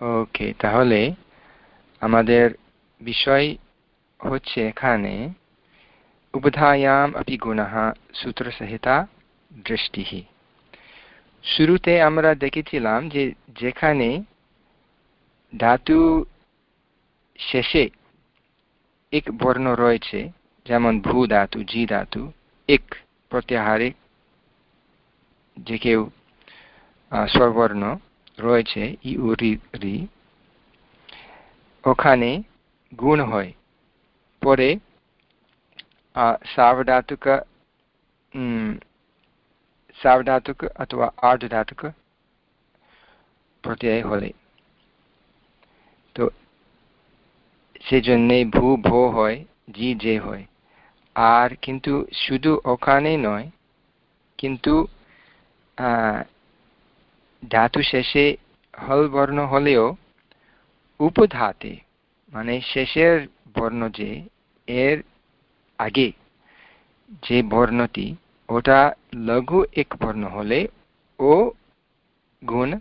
ওকে তাহলে আমাদের বিষয় হচ্ছে এখানে উপধায়াম अपि সূত্রসহিতা দৃষ্টিः শুরুতে আমরা দেখেছিলাম যে যেখানে ধাতু শেষে এক বর্ণ রয়েছে, যেমন ভূ ধাতু, জি ধাতু, এক প্রত্যাহারে যে কেউ স্ববর্ণ। রয়েছে ই রি ওখানে গুণ হয়। পরে সাবধাতুক সাবধাতুক অথবা আর্ধধাতুক প্রত্যয় হলে। তো, সেজন্যে ভূ, ভো হয়, জি যে হয়। আর কিন্তু শুধু ওখানে নয়, কিন্তু ধাতু শেষে হল বর্ণ হলেও উপধাতে মানে শেষের বর্ণ যে, এর আগে যে বর্ণটি, ওটা লঘু এক বর্ণ হলে ও গুণ,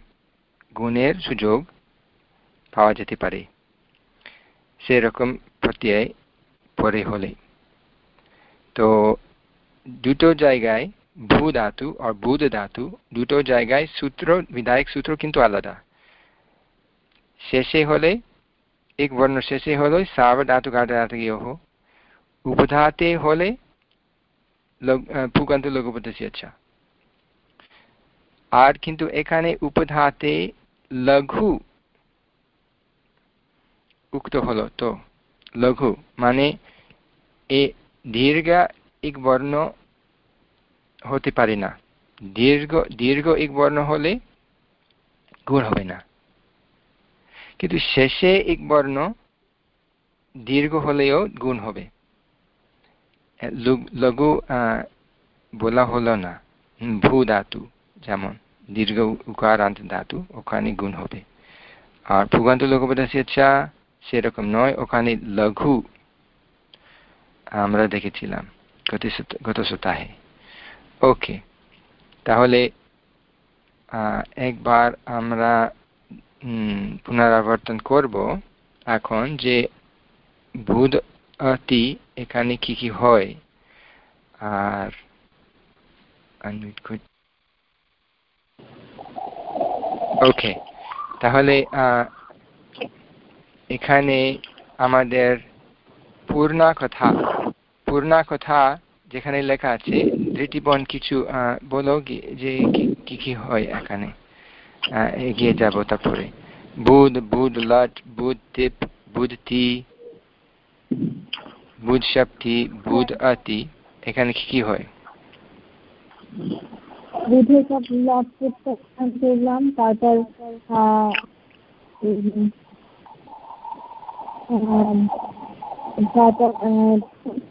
গুণের সুযোগ পাওয়া যেতে পারে। সেরকম প্রত্যয় পরে হলে। তো দুটো জায়গায় ভূ ধাতু আর বুধ ধাতু দুটো জায়গায় সূত্র, বিধায়ক সূত্র কিন্তু আলাদা। শেষে হলে, এক বর্ণ শেষে হলে ঘাট ধাতু উপধাতে হলে পুকান্ত লঘুপতি আচ্ছা আর কিন্তু এখানে উপধাতে লঘু উক্ত হলো তো। লঘু মানে এ দীর্ঘ এক বর্ণ হতে পারে না। দীর্ঘ দীর্ঘ এক বর্ণ হলে গুণ হবে না। কিন্তু শেষে এক বর্ণ দীর্ঘ হলেও গুণ হবে। লঘু বলা হলো না। ভূ ধাতু, যেমন দীর্ঘ উকারান্ত ধাতু, ওখানে গুণ হবে। আর ফুগান্ত লঘুপদাসা সেরকম নয়, ওখানে লঘু আমরা দেখেছিলাম গত সপ্তাহে। ওকে তাহলে একবার আমরা পুনরাবর্তন করব এখন যে বুধ অতি এখানে কি কি হয়। আর ওকে তাহলে এখানে আমাদের পূর্ণা কথা পূর্ণা কথা যেখানে লেখা আছে দৃষ্টিবন কিছু বলো যে কি কি হয় এখানে? এগিয়ে যাব তারপরে। বুধ বুধ লট, বুধ টিপ বুধ টি বুধ শক্তি বুধ আতি। এখানে কি কি হয়? বুধের সব করলাম তারপর তারপর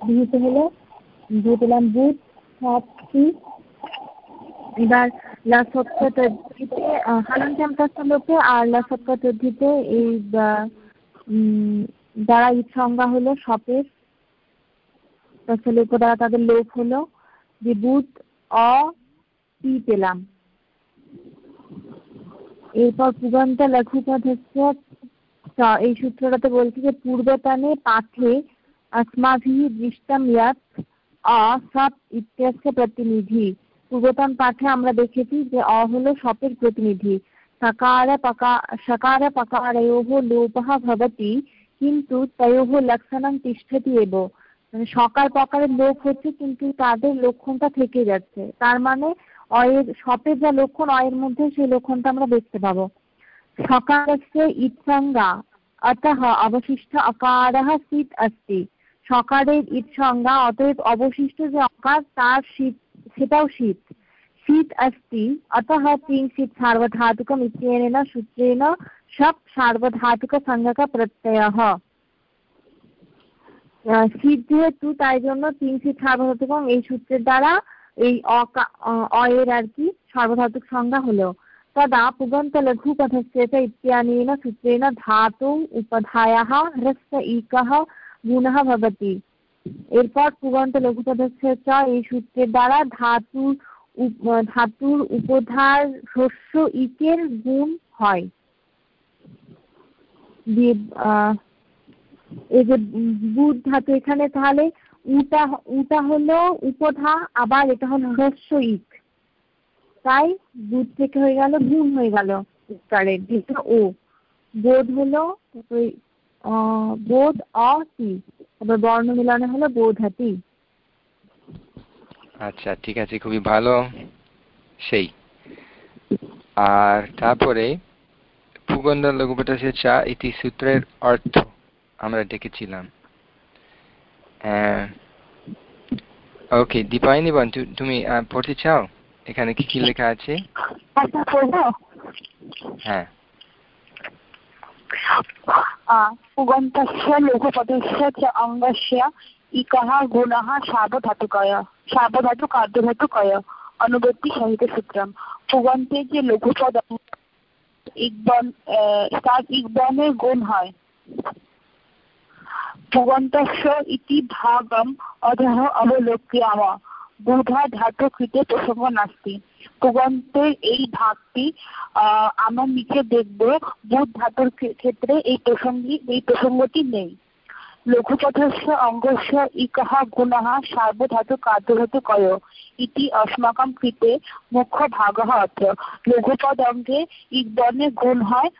বিহিত হলো দিয়ে পেলাম বুধ সব এবার লাসত্ব তদ্ধিতে হালঞ্চাম লোকে আর লাসত্ব তদ্ধিতে এই যারা সংজ্ঞা হলো সপের তাহলে দ্বারা তাদের লোক হলো যে বুধ অ, পি পেলাম। এরপর পুগন্ত লঘুপদ হচ্ছে এই সূত্রটাতে বলছি যে পূর্বতনে পাঠে अस्माभिः दृष्टं यत् अ सप् इत्यस्य প্রতিনিধি পূর্বতন पाठे আমরা দেখেছি যে অ হলো সপের প্রতিনিধি সকার পকা সকার পকারয়োহ লোপः ভবতি কিন্তু তয়োহ লক্ষণম তিষ্ঠতি এব মানে সকার পকারের লোপ হচ্ছে, কিন্তু তাদের লক্ষণটা থেকে যাচ্ছে। তার মানে অয়ের, সপের যা লক্ষণ, অয়ের মধ্যে সেই লক্ষণটা আমরা দেখতে পাবো। সকারস্য ইৎসঙ্গা অতঃ অবশিষ্ট অকারः সিত अस्ति সকারের ঈদ সংজ্ঞা, অতএব অবশিষ্ট যে অকার, তার শীত, সেটাও শীত। শীত আসতি অতঃ তিন अस्ति अतः किञ्चित् सार्वधातुकम् इत्यनेन सूत्रेण शप् প্রত্যয়। শীত যেহেতু, তাই জন্য তিন শীত সার্বধাতুক এই সূত্রের দ্বারা এই অ, এর আর কি সার্বধাতুক সংজ্ঞা হলো। তদা পুগন্ত লঘু কথা ইত্যানেন সূত্রেণ ধাতু উপধায়াः, হ্রস্ব ইকः গুণः ভবতি। এরপর পুগন্ত লঘুপদস্থ চ এই সূত্রের দ্বারা ধাতু ধাতুর উপধার হ্রস্ব ইকের গুণ হয়। এই যে বুধ ধাতু এখানে তাহলে উটা উটা হলো উপধা, আবার এটা হলো হ্রস্ব ইক। তাই বুধ থেকে হয়ে গেল গুণ হয়ে গেল উত্তরের যেটা ও। বোধ হলো বোধ অতি তারপর বর্ণ মিলনে হলো বোধাতি আচ্ছা ঠিক আছে খুবই ভালো। সেই। আর তারপরে পুগন্ধ লঘুপটাসে চা ইতি সূত্রের অর্থ আমরা দেখেছিলাম ওকে দীপায়নি বান তুমি পড়তে চাও? এখানে কি কি লেখা আছে? হ্যাঁ। पुगन्तस्य लघुपदस्य च अङ्गस्य इकः गुणः सार्वधातुकय সার্বধাতুকার্যধাতুকয় অনুবর্তী সাহিত্য সূত্রম পুগন্তের যে লঘুপদ ইকবন তার ইকবনের গুণ হয় পুগন্তস্য ইতি ভাগম অধহ অবলোক্যাম বুধা ধাতু কৃতে প্রসঙ্গ নাস্তি। পুগন্তের এই ভাগটি আমার নিচে দেখব, বুধ ধাতুর ক্ষেত্রে এই প্রসঙ্গি, এই প্রসঙ্গটি নেই। লঘুপথস্য, অঙ্গস্য, ইকহ গুণः সার্বধাতু, কার্যধাতু, কয়। ইতি অস্মাকম কৃতে মুখ্য ভাগ অর্থ। লঘুপদ অঙ্গে ইক বর্ণের গুণ হয়,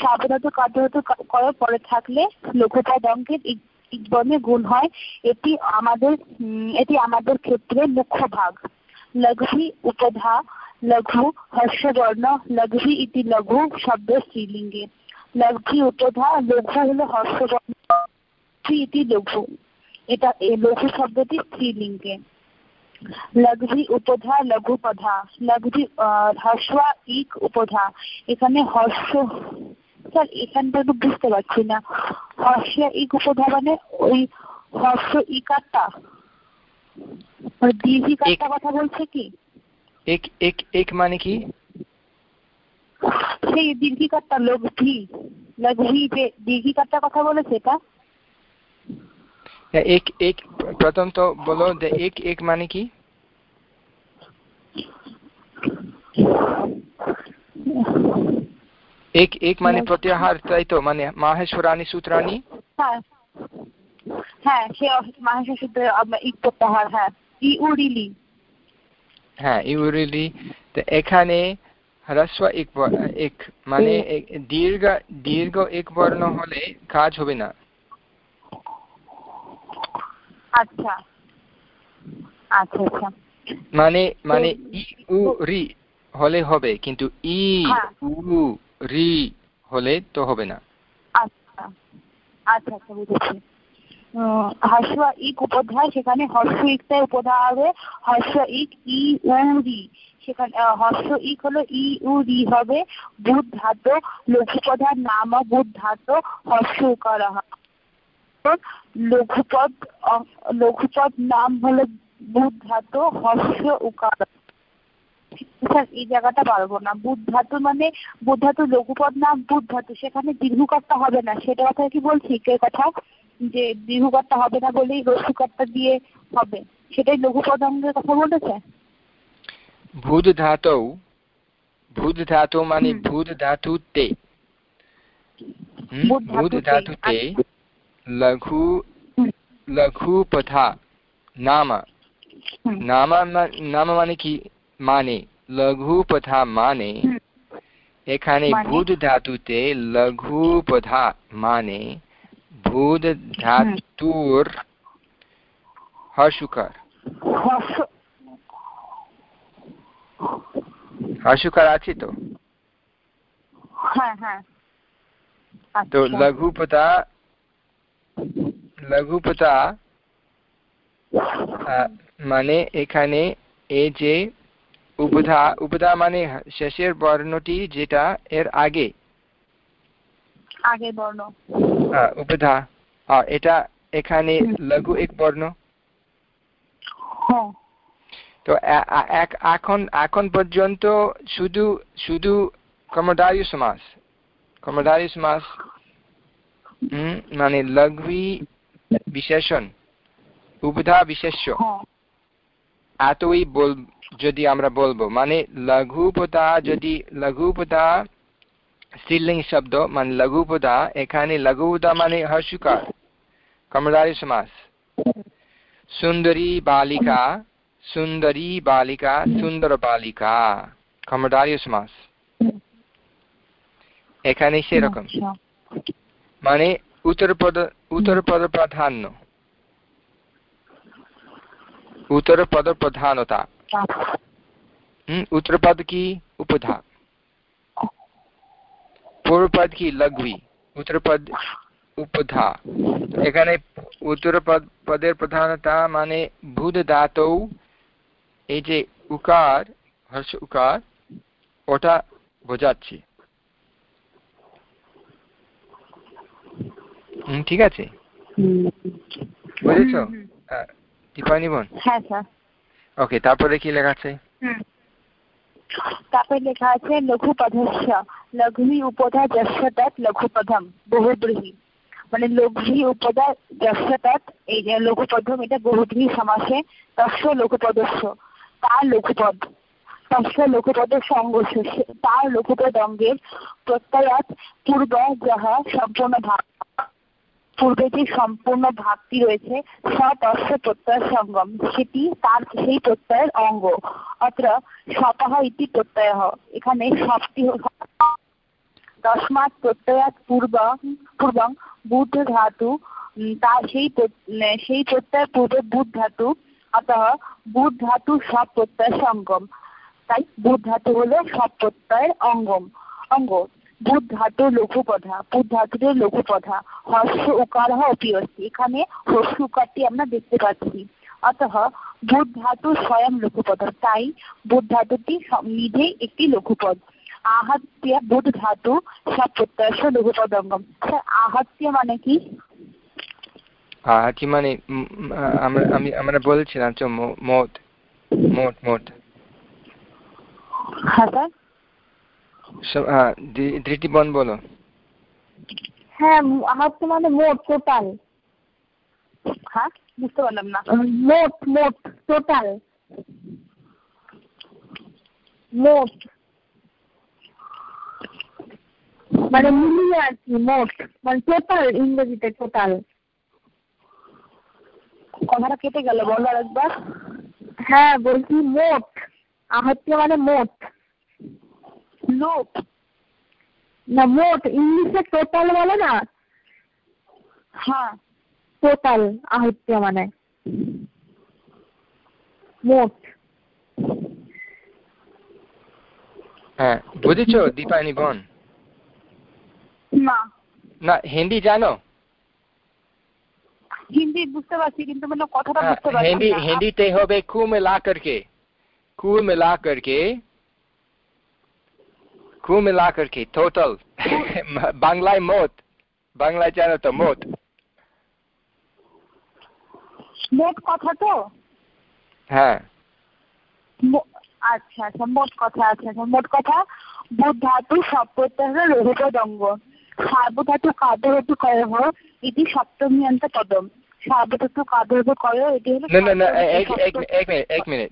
সার্বধাতু, কার্যধাতু কয়, পরে থাকলে লঘুপদ অঙ্গের ইক গুণ হয়, এটি আমাদের এটি আমাদের ক্ষেত্রে মুখ্য ভাগ। লঘু উপধা, লঘু হর্ষবর্ণ, লঘু ইতি লঘু শব্দ স্ত্রীলিঙ্গে। লঘু উপধা, লঘু হলো হর্ষবর্ণ ইতি লঘু। এটা লঘু শব্দটি স্ত্রীলিঙ্গে। লঘু উপধা, লঘু পধা, লঘু হর্ষা, ইক, উপধা। এখানে হর্ষ স্যার এখানটা একটু বুঝতে পারছি না। হর্ষ ইক উপধা মানে ওই হর্ষ ইকারটা দীর্ঘিকারটা কথা বলছে কি? এক এক এক মানে কি? সেই দীর্ঘিকারটা লঘি লঘি যে দীর্ঘিকারটা কথা বলেছে এটা? এক এক প্রথম তো বলো যে এক এক মানে কি? এক এক মানে প্রত্যাহার তাই তো মানে মাহেশ্বরানি সূত্রানি হ্যাঁ হ্যাঁ সে মাহেশ্বর সূত্রে ইক প্রত্যাহার হ্যাঁ ইউরিলি হ্যাঁ ইউরিলি তো এখানে হ্রস্ব এক এক মানে দীর্ঘ দীর্ঘ এক বর্ণ হলে কাজ হবে না আচ্ছা আচ্ছা আচ্ছা মানে মানে ই উ রি হলে হবে কিন্তু ই উ রি হলে তো হবে না। আচ্ছা আচ্ছা আচ্ছা হর্ষ ইক হবে হর্ষ সেখানে ই হবে। বুধ লঘুপধার নাম বুধ হর্ষ লঘুপদ নাম হলো বুধ ধাতু হর্ষ উকার। স্যার এই জায়গাটা পারব না। বুধ ধাতু মানে বুধ ধাতু লঘুপদ নাম বুধ ধাতু? সেখানে দীর্ঘকারটা হবে না। সেটা কথা কি বলছি? কে কথা? যে দীর্ঘকারটা হবে না বলেই রসুকারটা দিয়ে হবে। সেটাই লঘুপদ অঙ্গের কথা বলেছে? ভূত ধাতু ভূত ধাতু মানে ভূত ধাতুতে। ভূত ধাতুতে। লঘু লঘুপথা নাম। নাম নাম মানে কি? মানে লঘুপথা মানে এখানে ভূত ধাতুতে লঘুপথা মানে ভূত ধাতুর হর্ষুকার হর্ষুকার আছে তো হ্যাঁ হ্যাঁ তো লঘুপতা লঘুপতা মানে এখানে এই যে উপধা উপধা মানে শেষের বর্ণটি যেটা এর আগে। আগে বর্ণ। উপধা। এটা এখানে লঘু এক বর্ণ। হ্যাঁ। তো এখন এখন পর্যন্ত শুধু শুধু কর্মদারি সমাস। কর্মদারি সমাস মানে লঘুই বিশেষণ। উপধা বিশেষ্য। হ্যাঁ। এতই বল যদি আমরা বলব মানে লঘুপদা যদি লঘুপদা স্ত্রীলিঙ্গ শব্দ মানে লঘুপদা এখানে লঘুপদা মানে হর্ষুকার কর্মদারি সমাস। সুন্দরী বালিকা সুন্দরী বালিকা সুন্দর বালিকা কর্মদারি সমাস। এখানে সেরকম। আচ্ছা। মানে উত্তর পদ উত্তর পদ প্রাধান্য। প্রধানতা উত্তর পদ কি উপধা পূর্বপদ কি লঘুই উত্তর পদ উপধা এখানে উত্তর পদের প্রধানতা মানে ভূত ধাতৌ এই যে উকার হর্ষ উকার ওটা বোঝাচ্ছি। ঠিক আছে? বুঝেছ? দীপায়নি বোন হ্যাঁ স্যার। ওকে তারপরে কি লেখা আছে? তারপরে লেখা আছে লঘুপদস্য লঘুমি উপধা যশ্বতৎ লঘুপদম বহুব্রীহি। মানে লঘুমি উপদা যশ্বতৎ এই যে লঘুপদম এটা বহুব্রীহি সমাসে তস্য লঘুপদস্য তার লঘুপদ। তস্য লঘুপদের অঙ্গস্য তার লঘুপদ অঙ্গের প্রত্যয়াত পূর্ব যাহা সম্পূর্ণ ভাব। পূর্বে যে সম্পূর্ণ ভাবটি রয়েছে সতস্য প্রত্যয় সঙ্গম সেটি তার, সেই প্রত্যয়ের অঙ্গ। অত্র সপাহ ইতি প্রত্যয়। এখানে সবটি তসমাৎ প্রত্যয়াত পূর্ব, পূর্বং বুধ ধাতু। তার সেই সেই প্রত্যয় পূর্বে বুধ ধাতু। অতঃ বুধ ধাতু সব প্রত্যয় সঙ্গম তাই বুধ ধাতু হলো সব প্রত্যয়ের অঙ্গম। অঙ্গ। বুধ ধাতু লঘুপধা বুধ ধাতুর লঘুপধা হর্ষ উকার অপি অস্তি এখানে হর্ষ উকারটি আমরা দেখতে পাচ্ছি। অতঃ বুধ ধাতু স্বয়ং লঘুপদ তাই বুধ ধাতুটি নিজেই একটি লঘুপদ আহাত্য বুধ ধাতু সব প্রত্যাশ লঘুপদঙ্গম। স্যার আহাত্য মানে কি? আহাতি মানে আমরা আমি আমরা বলছিলাম তো মোট মোট মোট হ্যাঁ স্যার? ধৃতিবন বলো। হ্যাঁ আহাত্ম মানে মোট টোটাল হ্যাঁ বুঝতে পারলাম না। মোট মোট টোটাল মোট। মানে মিলিয়ে আর কি মোট। মানে টোটাল ইংরেজিতে টোটাল কথাটা কেটে গেল বলো আরেকবার। হ্যাঁ বলছি মোট। আহত্য মানে মোট। লোক। না মোট ইংলিশে টোটাল বলে না? হ্যাঁ। টোটাল আহত্য মানে। মোট। হ্যাঁ বুঝেছ দীপায়নি বোন? না। না হিন্দি জানো? হিন্দি বুঝতে পারছি কিন্তু মানে কথাটা হ্যাঁ, বুঝতে পারছি হিন্দি হিন্দিতে হবে কু মিলা করকে। কু মিলা করকে। কু মিলা করকে টোটাল বাংলায় মোট বাংলায় জানো তো মোট মোট কথা তো হ্যাঁ। আচ্ছা আচ্ছা মোট কথা আচ্ছা আচ্ছা মোট কথা বুধ ধাতু সপ্রত্যয় রঘুপদঙ্গ সার্বধাতু কাদরতু কয়হ? ইতি সপ্তমীয়ন্ত পদম। সার্বধাতু কাদরতু কয় এটি হলো না না না এক মিনিট এক মিনিট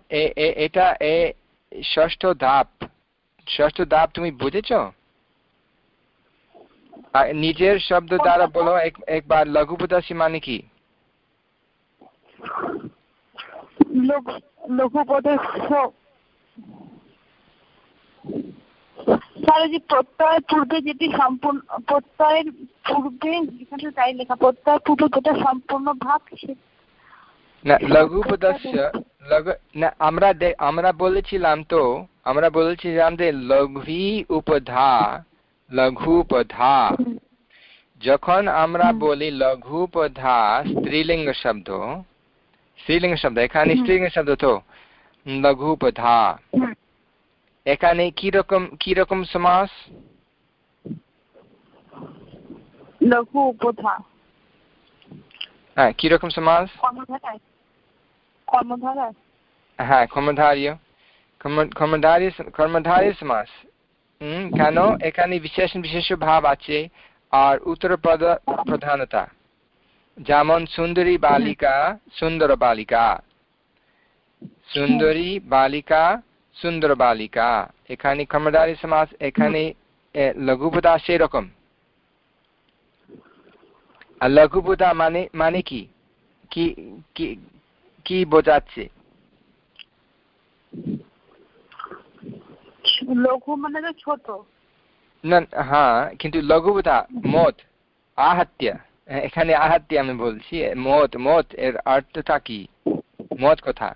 এটা এ ষষ্ঠ ধাপ। ষষ্ঠ ধাপ তুমি বুঝেছ? নিজের শব্দ দ্বারা বলো একবার লঘুপদাসী মানে কি? লঘুপদের প্রত্যয়ের পূর্বে যেটি সম্পূর্ণ প্রত্যয়ের পূর্বে এখানে তাই লেখা প্রত্যয়ের পূর্বে যেটা সম্পূর্ণ ভাগ না লঘুপদাস্য লঘু না আমরা আমরা বলেছিলাম তো আমরা বলেছিলাম যে লঘুই উপধা লঘুপধা। যখন আমরা বলি লঘুপধা স্ত্রীলিঙ্গ শব্দ স্ত্রীলিঙ্গ শব্দ এখানে স্ত্রীলিঙ্গ শব্দ তো লঘুপধা। হুম। এখানে কি রকম কি রকম সমাস? লঘু উপধা হ্যাঁ কীরকম সমাস? কর্মধারায়। হ্যাঁ কর্মধারীয়। কর্ম- কর্মধারী কর্মধারী সমাস কেন? এখানে বিশেষ বিশেষ ভাব আছে আর উত্তর প্রধা- প্রধানতা। যেমন সুন্দরী বালিকা, সুন্দর বালিকা। সুন্দরী বালিকা, সুন্দর বালিকা। এখানে কর্মধারী সমাস এখানে লঘুপদা সেরকম। আর লঘুপদা মানে মানে কি- কি বোঝাচ্ছে? লঘু মানে তো ছোট। না হ্যাঁ কিন্তু লঘুপদা মত আহাত্য। এখানে আহাত্য আমি বলছি। মত মত এর অর্থটা কি? মত কথা।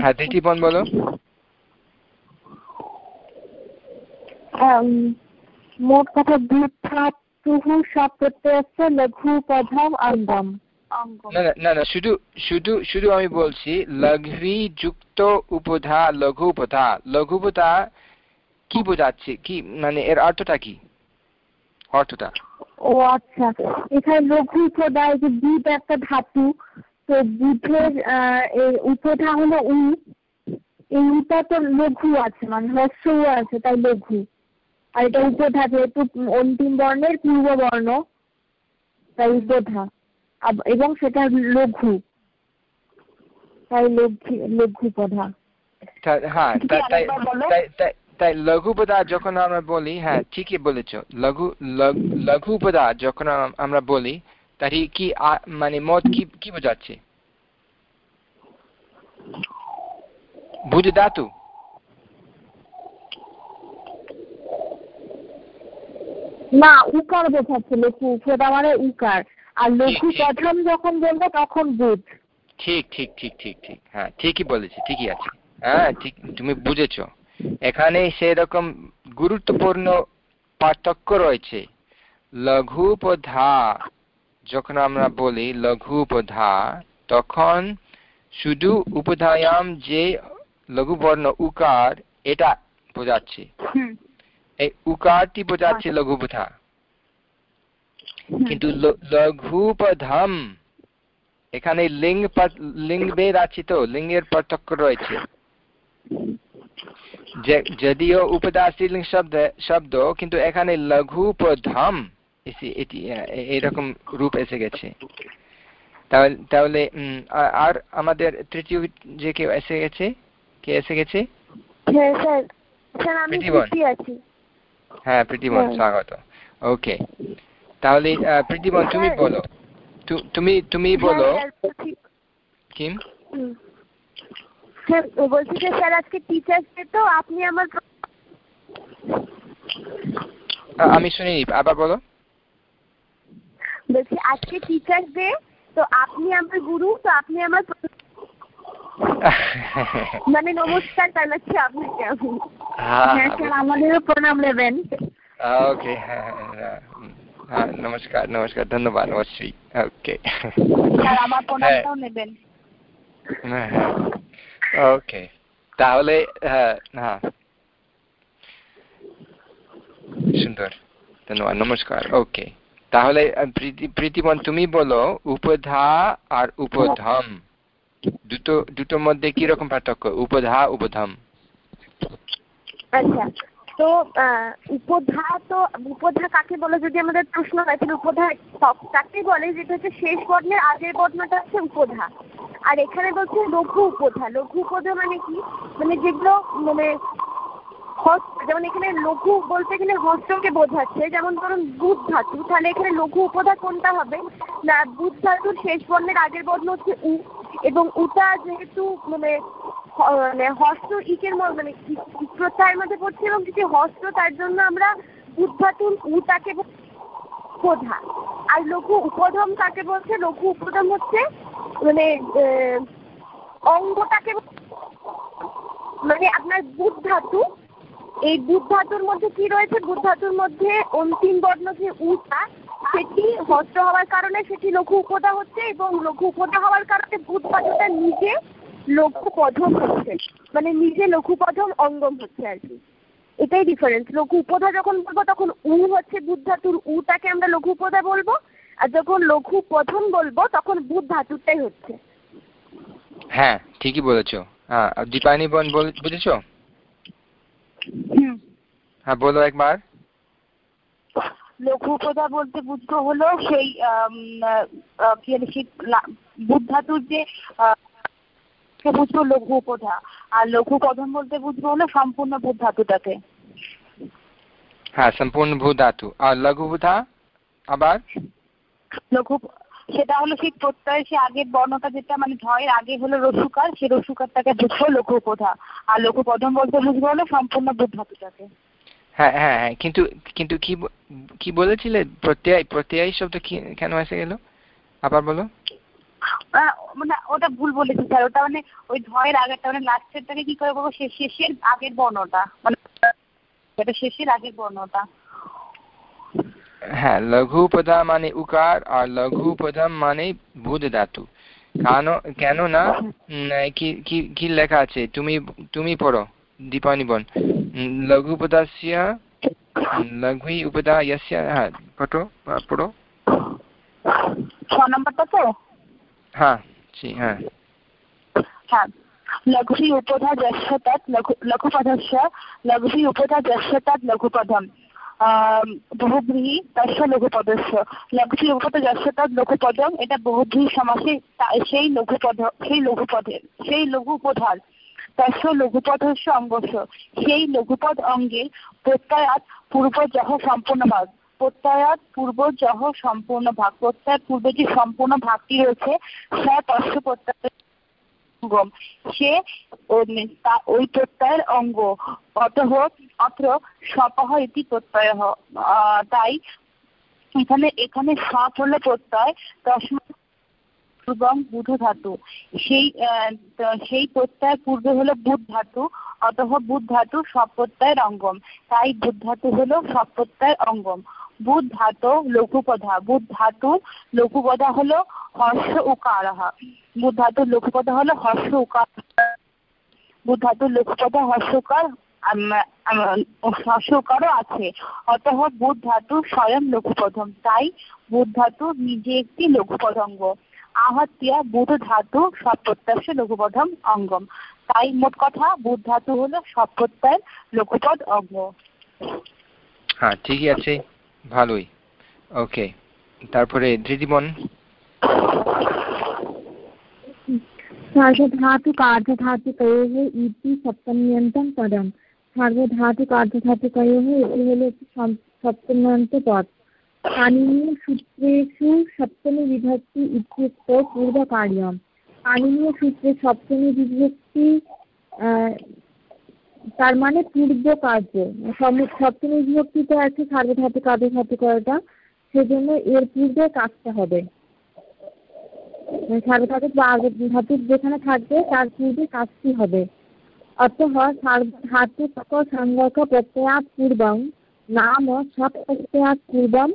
হ্যাঁ দৃষ্টিপন বলো। মোট কথা দুঃখাতুহু সব প্রত্যয় আসছে লঘু প্রধান অঙ্গ না না, না শুধু শুধু শুধু আমি বলছি লঘ্বি যুক্ত উপধা লঘু উপধা। লঘু উপধা কি বোঝাচ্ছে? কি মানে এর অর্থটা কি? অর্থটা। ও আচ্ছা এখানে লঘু এই যে বুধ একটা ধাতু। তো বুধের উপধা হলো উ এই উটা তো লঘু আছে মানে হ্রস্বও আছে তাই লঘু। আর এটা উপধা যেহেতু অন্তিম বর্ণের পূর্ব বর্ণ তাই উপধা। এবং সেটা লঘু। তাই লঘু লঘু পধা হ্যাঁ তাই তাই আরেকবার বলো? তাই- তাই- তাই লঘু উপদা যখন আমরা বলি হ্যাঁ ঠিকই বলেছ। লঘু লঘ- লঘু উপদা যখন আমরা বলি তাই কি মানে মত কি কি বোঝাচ্ছে? বুঝে ধাতু না উকার বোঝাচ্ছে লঘু উপধা মানে উকার। আর লঘু ঠিক। যখন বলব তখন বুধ। ঠিক ঠিক ঠিক ঠিক ঠিক। হ্যাঁ ঠিকই বলেছি ঠিকই আছে। হ্যাঁ ঠিক তুমি বুঝেছ। এখানে সেরকম গুরুত্বপূর্ণ পার্থক্য রয়েছে। লঘু উপধা যখন আমরা বলি লঘু উপধা তখন শুধু উপধায়াম যে লঘু বর্ণ উকার এটা বোঝাচ্ছে। এই উকারটি বোঝাচ্ছে লঘু উপধা হুম। কিন্তু লঘুপধম এখানে লিঙ্গ লিঙ্গ ভেদ আছে তো লিঙ্গের পার্থক্য রয়েছে। যদিও উপদাসী লিঙ্গ শব্দ শব্দ কিন্তু এখানে লঘুপধম এটি এরকম রূপ এসে গেছে। তাহলে আর আমাদের তৃতীয় যে কেউ এসে গেছে? কে এসে গেছে? হ্যাঁ আছি। হ্যাঁ প্রীতিমন হ্যাঁ। স্বাগত ওকে। তাহলে প্রীতিমন তুমি হ্যাঁ। বলো। তুমি তুমি বলো। হ্যাঁ, কিম? বলছি যে স্যার আজকে টিচার্স ডে তো আপনি আমার আমি শুনিনি আবার বলো। বলছি আজকে টিচার্স ডে তো আপনি আমার গুরু তো আপনি আমার মানে নমস্কার জানাচ্ছি আপনাকে আমি হ্যাঁ স্যার আমাদেরও প্রণাম নেবেন। ওকে হ্যাঁ হ্যাঁ, হ্যাঁ, হ্যাঁ নমস্কার নমস্কার ধন্যবাদ অবশ্যই। ওকে প্রণামটাও নেবেন। হ্যাঁ হ্যাঁ। ওকে তাহলে হ্যাঁ হ্যাঁ। সুন্দর ধন্যবাদ নমস্কার। ওকে তাহলে প্রীতিমন তুমি বলো উপধা আর উপধম। দুটো দুটোর মধ্যে কি রকম পার্থক্য? উপধা উপধম। আচ্ছা। তো উপধা তো, উপধা কাকে বলে? যদি আমাদের প্রশ্ন হয়, তাহলে উপধা কাকে বলে? যেটা হচ্ছে শেষ বর্ণের আগের বর্ণটা হচ্ছে উপধা। আর এখানে বলছে লঘু উপধা। লঘু উপধা মানে কি? মানে যেগুলো মানে যেমন এখানে লঘু বলতে গেলে হস্তকে বোঝাচ্ছে। যেমন ধরুন বুধ ধাতু, তাহলে এখানে লঘু উপধা কোনটা হবে? না, বুধ ধাতুর শেষ বর্ণের আগের বর্ণ হচ্ছে উ, এবং উটা যেহেতু মানে মানে হস্ত ইকের মানে প্রত্যয়ের মধ্যে পড়ছে এবং কিছু হস্ত তার জন্য আমরা ধাতুর উটাকে উপধা। আর লঘু উপধম কাকে বলছে, লঘু উপধম হচ্ছে মানে অঙ্গটাকে মানে আপনার বুধ ধাতু। এই বুধ ধাতুর মধ্যে কি রয়েছে? বুধ ধাতুর মধ্যে অন্তিম বর্ণ যে উটা সেটি হস্ত হওয়ার কারণে সেটি লঘু উপদা হচ্ছে এবং লঘু উপদা হওয়ার কারণে বুধ ধাতুটা নিজে লঘু পদম হচ্ছে। মানে নিজে লঘু পদম অঙ্গম হচ্ছে আর কি। এটাই ডিফারেন্স লঘু উপধা যখন বলব তখন উ হচ্ছে বুধ ধাতুর। উটাকে আমরা লঘু উপধা বলব। আর যখন লঘু প্রথম বলব তখন বুধ ধাতুরটাই হচ্ছে। হ্যাঁ ঠিকই বলেছ। হ্যাঁ দীপায়নি বোন বুঝেছ? হ্যাঁ বলো একবার। লঘু উপধা বলতে বুঝব হলো সেই কি সেই বুধ ধাতুর বুঝব লঘু উপধা আর লঘু প্রধান বলতে বুঝব হলো সম্পূর্ণ ভূত ধাতুটাকে। হ্যাঁ সম্পূর্ণ ভূ ধাতু। আর লঘু বুধা? আবার? লঘু সেটা হলো সেই প্রত্যয় সে আগের বর্ণটা যেটা মানে ঝয়ের আগে হলো রসুকার সে রসুকারটাকে বুঝব লঘু উপধা আর লঘু প্রধান বলতে বুঝব হলো সম্পূর্ণ ভূত ধাতুটাকে। হ্যাঁ হ্যাঁ হ্যাঁ কিন্তু কিন্তু কি কি বলেছিলে? প্রত্যয় প্রত্যয় শব্দ কি কেন এসে গেল? আবার বলো। মানে ওটা ভুল বলেছি স্যার। ওটা মানে ওই ভয়ের আগেরটা মানে লাস্টেরটাকে কি করে বলব? শেষের আগের বর্ণটা। মানে এটা শেষের আগের বর্ণটা। হ্যাঁ লঘুপদা মানে উকার আর লঘুপদম মানে বুধ ধাতু। কেন না কি লেখা আছে? তুমি তুমি পড়ো দীপানিবন বন। লঘু উপদা হ্যাঁ পড়ো পড়ো। ছ নম্বরটা তো? लघुषि उपधा जस्य तत् लघु लघुपदस्य लघुषि उपधा जस्य तत् लघुपदम् বহুব্রীহি তস্য লঘুপদস্য লঘুষি উপপদ যস্য তৎ লঘুপদম এটা বহুব্রীহি সমাসে সেই লঘুপদ সেই লঘুপদের সেই লঘু উপধার তস্য লঘুপদস্য অঙ্গস্য সেই লঘুপদ অঙ্গের প্রত্যয়াত পূর্ব যহ সম্পূর্ণ ভাগ প্রত্যয়াত পূর্ব যহ সম্পূর্ণ ভাগ প্রত্যয় পূর্বে যে সম্পূর্ণ ভাগটি রয়েছে সে অঙ্গম। সে ওই প্রত্যয়ের অঙ্গ। অতঃ অত্র সপহ ইতি প্রত্যয় তাই এখানে এখানে সপ হলো প্রত্যয় এবং বুধ ধাতু। সেই সেই প্রত্যয় পূর্বে হলো বুধ ধাতু, অতঃ বুধ ধাতু সব প্রত্যয়ের অঙ্গম। তাই বুধ ধাতু হলো সব প্রত্যয়ের অঙ্গম। বুধ ধাতু লঘুপধা বুধ ধাতু লঘুপধা হলো হর্ষ উকারহ। বুধ ধাতুর লঘুপধা হলো হর্ষ উকার। বুধ ধাতুর লঘুপধা হর্ষকার হর্ষকারও আছে। অতঃ বুধ ধাতু স্বয়ং লঘুপদম। তাই বুধ ধাতু নিজে একটি লঘুপদঙ্গ। আহত্যা বুধ ধাতু সপ্রত্যাশ লঘুপদম অঙ্গম। তাই মোট কথা বুধ ধাতু হলো সপ্রত্যয়ের লঘুপদ অঙ্গ। হ্যাঁ ঠিকই আছে। ভালোই। ওকে তারপরে ধৃতিবন সার্বধাতুকার্ধধাতুকयोः ইতি পদম। এটি একটি সপ্তম্যন্ত পদ। পাণিনীয় সূত্রেষু সপ্তমী বিভক্তি ইত্যুক্ত পূর্বকার্যম। পাণিনীয় সূত্রে সপ্তমী বিভক্তি তার মানে পূর্ব কার্য সপ্তমী বিভক্তিতে আছে সার্বধাতুক আর্ধধাতুকটা সেজন্য এর পূর্বে কাজটা হবে সার্বধাতুক বা ধাতুক যেখানে থাকবে তার পূর্বে কাজটি হবে অতঃ সার্বধাতুক সংজ্ঞক প্রত্যয়াৎ পূর্বং নাম সপ্রত্যয়াৎ পূর্বম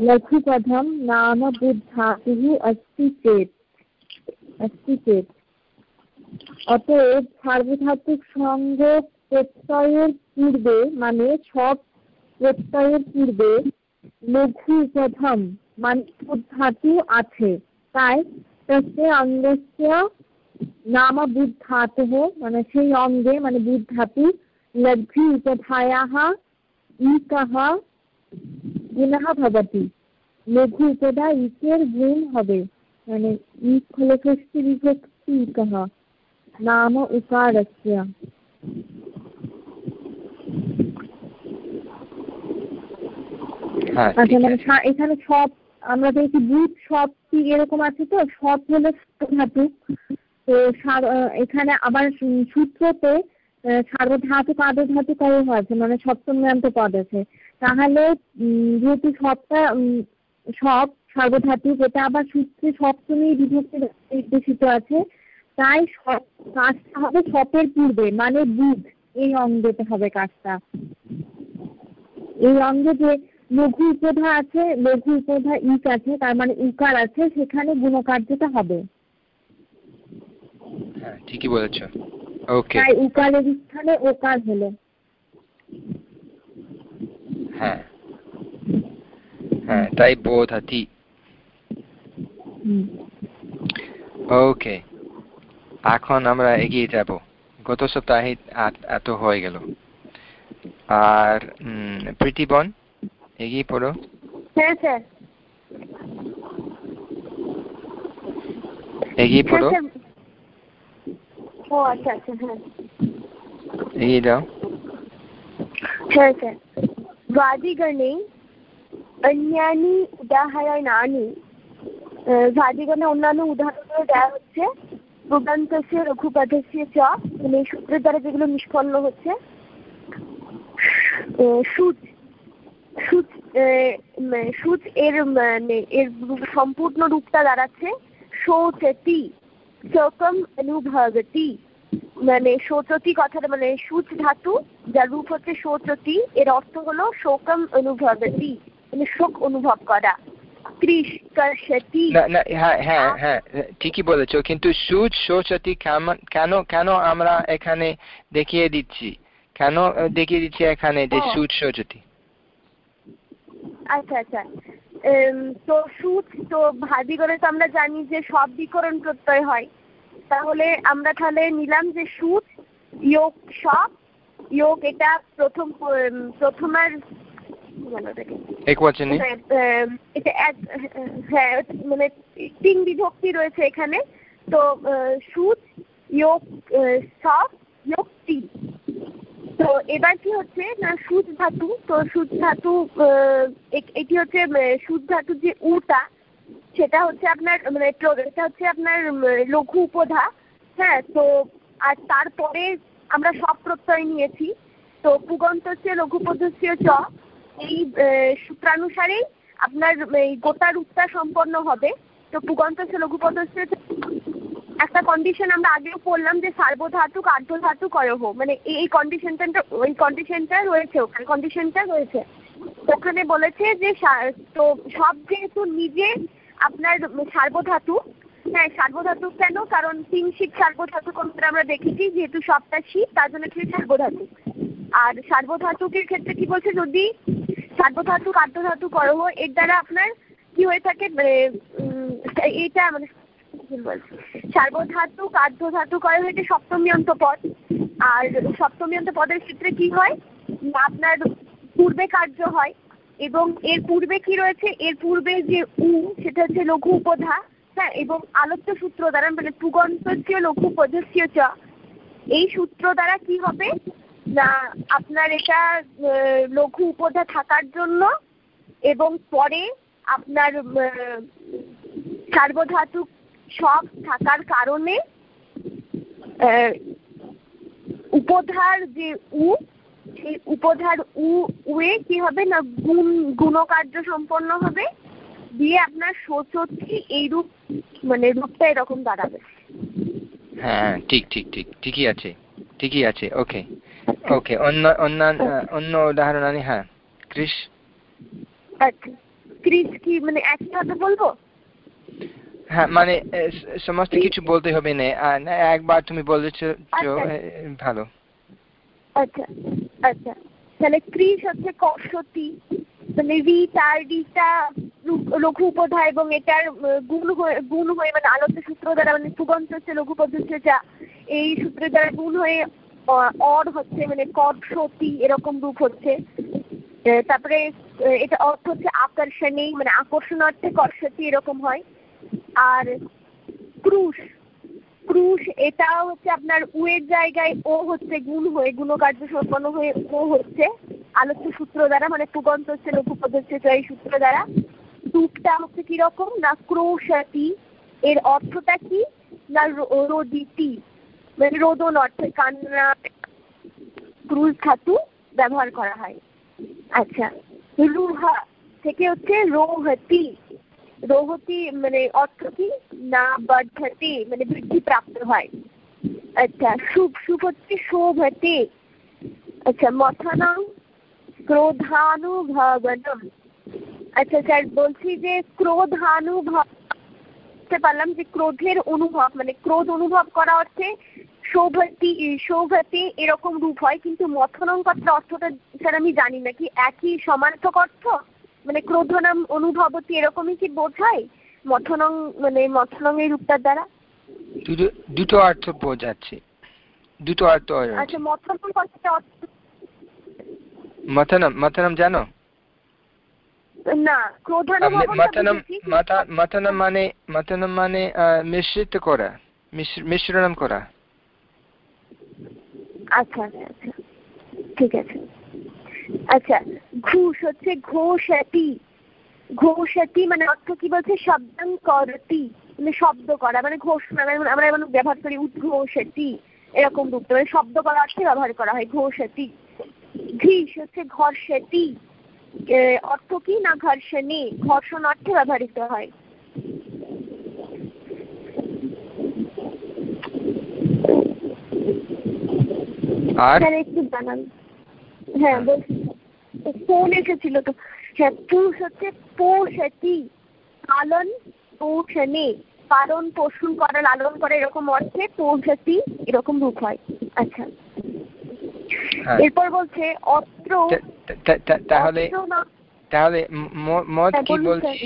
লঘুপদম নাম বুদ্ধাতুः अस्ति चेत् अस्ति चेत् অতএব সার্বধাতুক সঙ্গ প্রত্যয়ের পূর্বে মানে সব প্রত্যয়ের পূর্বে লঘু মানে ধাতু আছে। তাই অঙ্গস্য নাম মানে সেই অঙ্গে মানে বুদ্ধাতু লঘ্ভি উপধায়াः ইকः গুণः ভবতি। লঘু উপধা ইকের গুণ হবে মানে ইক হলো ষষ্ঠী বিভক্তি ইকः আচ্ছা মানে এখানে সব আমরা দেখি বুধ সবটি এরকম আছে তো সব হলো ধাতু তো এখানে আবার সূত্রতে সার্বধাতুক আর্ধধাতুক আছে মানে সপ্তম্যান্ত পদ আছে তাহলে যেহেতু সবটা সব সার্বধাতুক এটা আবার সূত্রে সপ্তমী বিভক্তি নির্দেশিত আছে তাই কাজটা হবে সপের পূর্বে মানে বুধ। এই অঙ্গতে হবে কাজটা। এই অঙ্গে যে লঘু উপধা আছে লঘু উপধা ইক আছে তার মানে উকার আছে সেখানে গুণকার্যটা হবে। হ্যাঁ ঠিকই বলেছ। ওকে তাই উকারের স্থানে ওকার হলো। হ্যাঁ। হ্যাঁ তাই বোধাতি। ওকে এখন আমরা এগিয়ে যাব। গত সপ্তাহে এত হয়ে গেল। আর প্রীতিবন এগিয়ে পড়ো। হ্যাঁ এগিয়ে হ্যাঁ, পড়ো। ও আচ্ছা আচ্ছা হ্যাঁ। এগিয়ে যাও। হ্যাঁ স্যার। વાદીગણે অন্যান্য উদাহরণানি ভাদিগণে অন্যান্য উদাহরণ দেওয়া হচ্ছে। প্রদান্তস্য রঘুপথস্য চ মানে সূত্রের দ্বারা যেগুলো নিষ্পন্ন হচ্ছে সুচ সুচ সুচ এর মানে এর সম্পূর্ণ রূপটা দাঁড়াচ্ছে শোচতি, চকম অনুভবতি মানে শোচতি কথাটা মানে সুচ ধাতু, যার রূপ হচ্ছে শোচতি, এর অর্থ হলো শোকম অনুভবতি মানে শোক অনুভব করা। কৃষ কর্ষতি না না হ্যাঁ হ্যাঁ হ্যাঁ ঠিকই বলেছ কিন্তু সুচ কেমন কেন কেন আমরা এখানে দেখিয়ে দিচ্ছি কেন দেখিয়ে দিচ্ছি এখানে যে। সুচ শোচতি আচ্ছা আচ্ছা তো সুচ তো ভাদিগণে তো আমরা জানি যে সব বিকরণ প্রত্যয় হয় তাহলে আমরা তাহলে নিলাম যে সুচ ইয়োগ সব ইয়োগ এটা প্রথম প্রথমার? এক বচনে হ্যাঁ, এটা হ্যাঁ মানে তিন বিভক্তি রয়েছে এখানে। তো সুচ ইয়োগ সব ইয়োগ তি তো এবার কি হচ্ছে না সুচ ধাতু? তো সুচ ধাতু এটি হচ্ছে সুচ ধাতুর যে উটা সেটা হচ্ছে আপনার মানে এটা হচ্ছে আপনার লঘু উপধা। হ্যাঁ তো আর তারপরে আমরা সব প্রত্যয় নিয়েছি। তো পুগন্ত হচ্ছে লঘু পদস্য চ। এই সূত্রানুসারেই আপনার, এই, গোটা রূপটা সম্পন্ন হবে। তো পুগন্ত হচ্ছে লঘু পদস্য একটা কন্ডিশন আমরা আগেও পড়লাম যে সার্বধাতু কার্য ধাতু কয়হ মানে এই কন্ডিশনটা ওই কন্ডিশনটা রয়েছে ওখানে কন্ডিশনটা রয়েছে। ওখানে বলেছে যে তো সব যেহেতু নিজে আপনার সার্বধাতু হ্যাঁ সার্বধাতু কেন? কারণ তিন শীত সার্বধাতু আমরা দেখেছি, যেহেতু সবটা শীত তার জন্য কি সার্বধাতু। আর সার্বধাতুকের ক্ষেত্রে কি বলছে? যদি সার্বধাতু কার্যধাতু করহ এর দ্বারা আপনার কি হয়ে থাকে মানে বলছি? সার্বধাতু কার্য ধাতু হয়েছে সপ্তমীয়ন্ত পদ আর সপ্তমীয়ন্ত পদের ক্ষেত্রে কি হয়? আপনার পূর্বে কার্য হয় এবং এর পূর্বে কি রয়েছে? এর পূর্বে যে উ, সেটা হচ্ছে লঘু উপধা হ্যাঁ এবং আলোচ্য সূত্র দ্বারা মানে পুগন্তস্য লঘু উপধস্য এই সূত্র দ্বারা কি হবে? না আপনার এটা লঘু উপধা থাকার জন্য এবং পরে আপনার আহ, সার্বধাতু সব থাকার কারণে উপধার যে উ সেই উপধার উ উয়ে কি হবে না গুণ গুণকার্য সম্পন্ন হবে দিয়ে আপনার সচতি এই রূপ মানে রূপটা এরকম দাঁড়াবে। হ্যাঁ ঠিক ঠিক ঠিক ঠিকই আছে। ঠিকই আছে ওকে ওকে অন্য অন্য অন্য উদাহরণ আনি হ্যাঁ কৃষ ক্রিস কি মানে একসাথে বলব? হ্যাঁ মানে সমস্ত কিছু বলতে হবে না একবার তুমি বলেছ আচ্ছা। ভালো। আচ্ছা আচ্ছা। তাহলে ক্রিস হচ্ছে কষতি মানে রি তার রিটা লঘু উপধা এবং এটার গুণ হয়ে গুণ হয়ে মানে আলোচ্য সূত্র দ্বারা মানে সুগন্ধ হচ্ছে, লঘু যা এই সূত্রের দ্বারা গুণ হয়ে অর হচ্ছে মানে কর্ষতি এরকম রূপ হচ্ছে। তারপরে এটা অর্থ হচ্ছে আকর্ষণী মানে আকর্ষণ অর্থে কর্ষতি এরকম হয়। আর ক্রুশ ক্রুশ, এটাও হচ্ছে আপনার উয়ের জায়গায় ও হচ্ছে গুণ হয়ে গুণকার্য সম্পন্ন হয়ে ও হচ্ছে আলোচ্য সূত্র দ্বারা মানে পুগন্ত হচ্ছে লঘু হচ্ছে, এই সূত্র দ্বারা। রূপটা হচ্ছে কীরকম? না ক্রোশাতি এর অর্থটা কি? না রো- রোদিতি মানে রোদন অর্থে কান্না, ক্রুশ ধাতু ব্যবহার করা হয়। আচ্ছা রুহা থেকে হচ্ছে রোহতি। রোহতি মানে অর্থ কি? না, বর্ধতি মানে বৃদ্ধি প্রাপ্ত হয়। আচ্ছা শুভ শুভ হচ্ছে শোভতে। আচ্ছা মথনম ক্রোধানুভবনম। আচ্ছা স্যার, বলছি যে ক্রোধানুভব বুঝতে পারলাম যে ক্রোধের অনুভব মানে ক্রোধ অনুভব করা অর্থে সৌভতি সৌভতি এরকম রূপ হয়, কিন্তু মথনঙ্কত্র অর্থটা স্যার আমি জানি না। কি একই সমার্থক অর্থ? মানে ক্রোধ নাম অনুভবতী এরকমই কি বোঝায় মথনং মানে মথনং এই রূপটার দ্বারা? দুটো অর্থ দুটো অর্থ আচ্ছা মথনং কথাটা অর্থ? মথনম মথনম জানো? না মথনম মথনম মানে মথনম মানে মিশ্রিত করা মিশ্রণম করা। আচ্ছা আচ্ছা আচ্ছা। ঠিক আছে। আচ্ছা ঘুষ হচ্ছে ঘোষাতি ঘোষাতি মানে অর্থ কি বলছে? শব্দং করতি মানে শব্দ করা মানে ঘোষণা মানে আমরা এমন ব্যবহার করি উদ্ঘোষাতি এরকম রূপ মানে শব্দ করা অর্থে ব্যবহার করা হয় ঘোষাতি। ঘিস হচ্ছে ঘর্ষাতি। অর্থ কি? না ঘর্ষণে ঘর্ষণ অর্থে ব্যবহৃত হয়। আর? একটু জানান। হ্যাঁ বলছি। ফোন এসেছিল তো। হ্যাঁ পুষ হচ্ছে পোষতি পালন পোষণে পালন পোষণ করা লালন করে এরকম অর্থে এরকম রূপ হয়। আচ্ছা। হ্যাঁ। এরপর বলছে অস্ত্র তাহলে তাহলে মত হ্যাঁ, কি বলছি?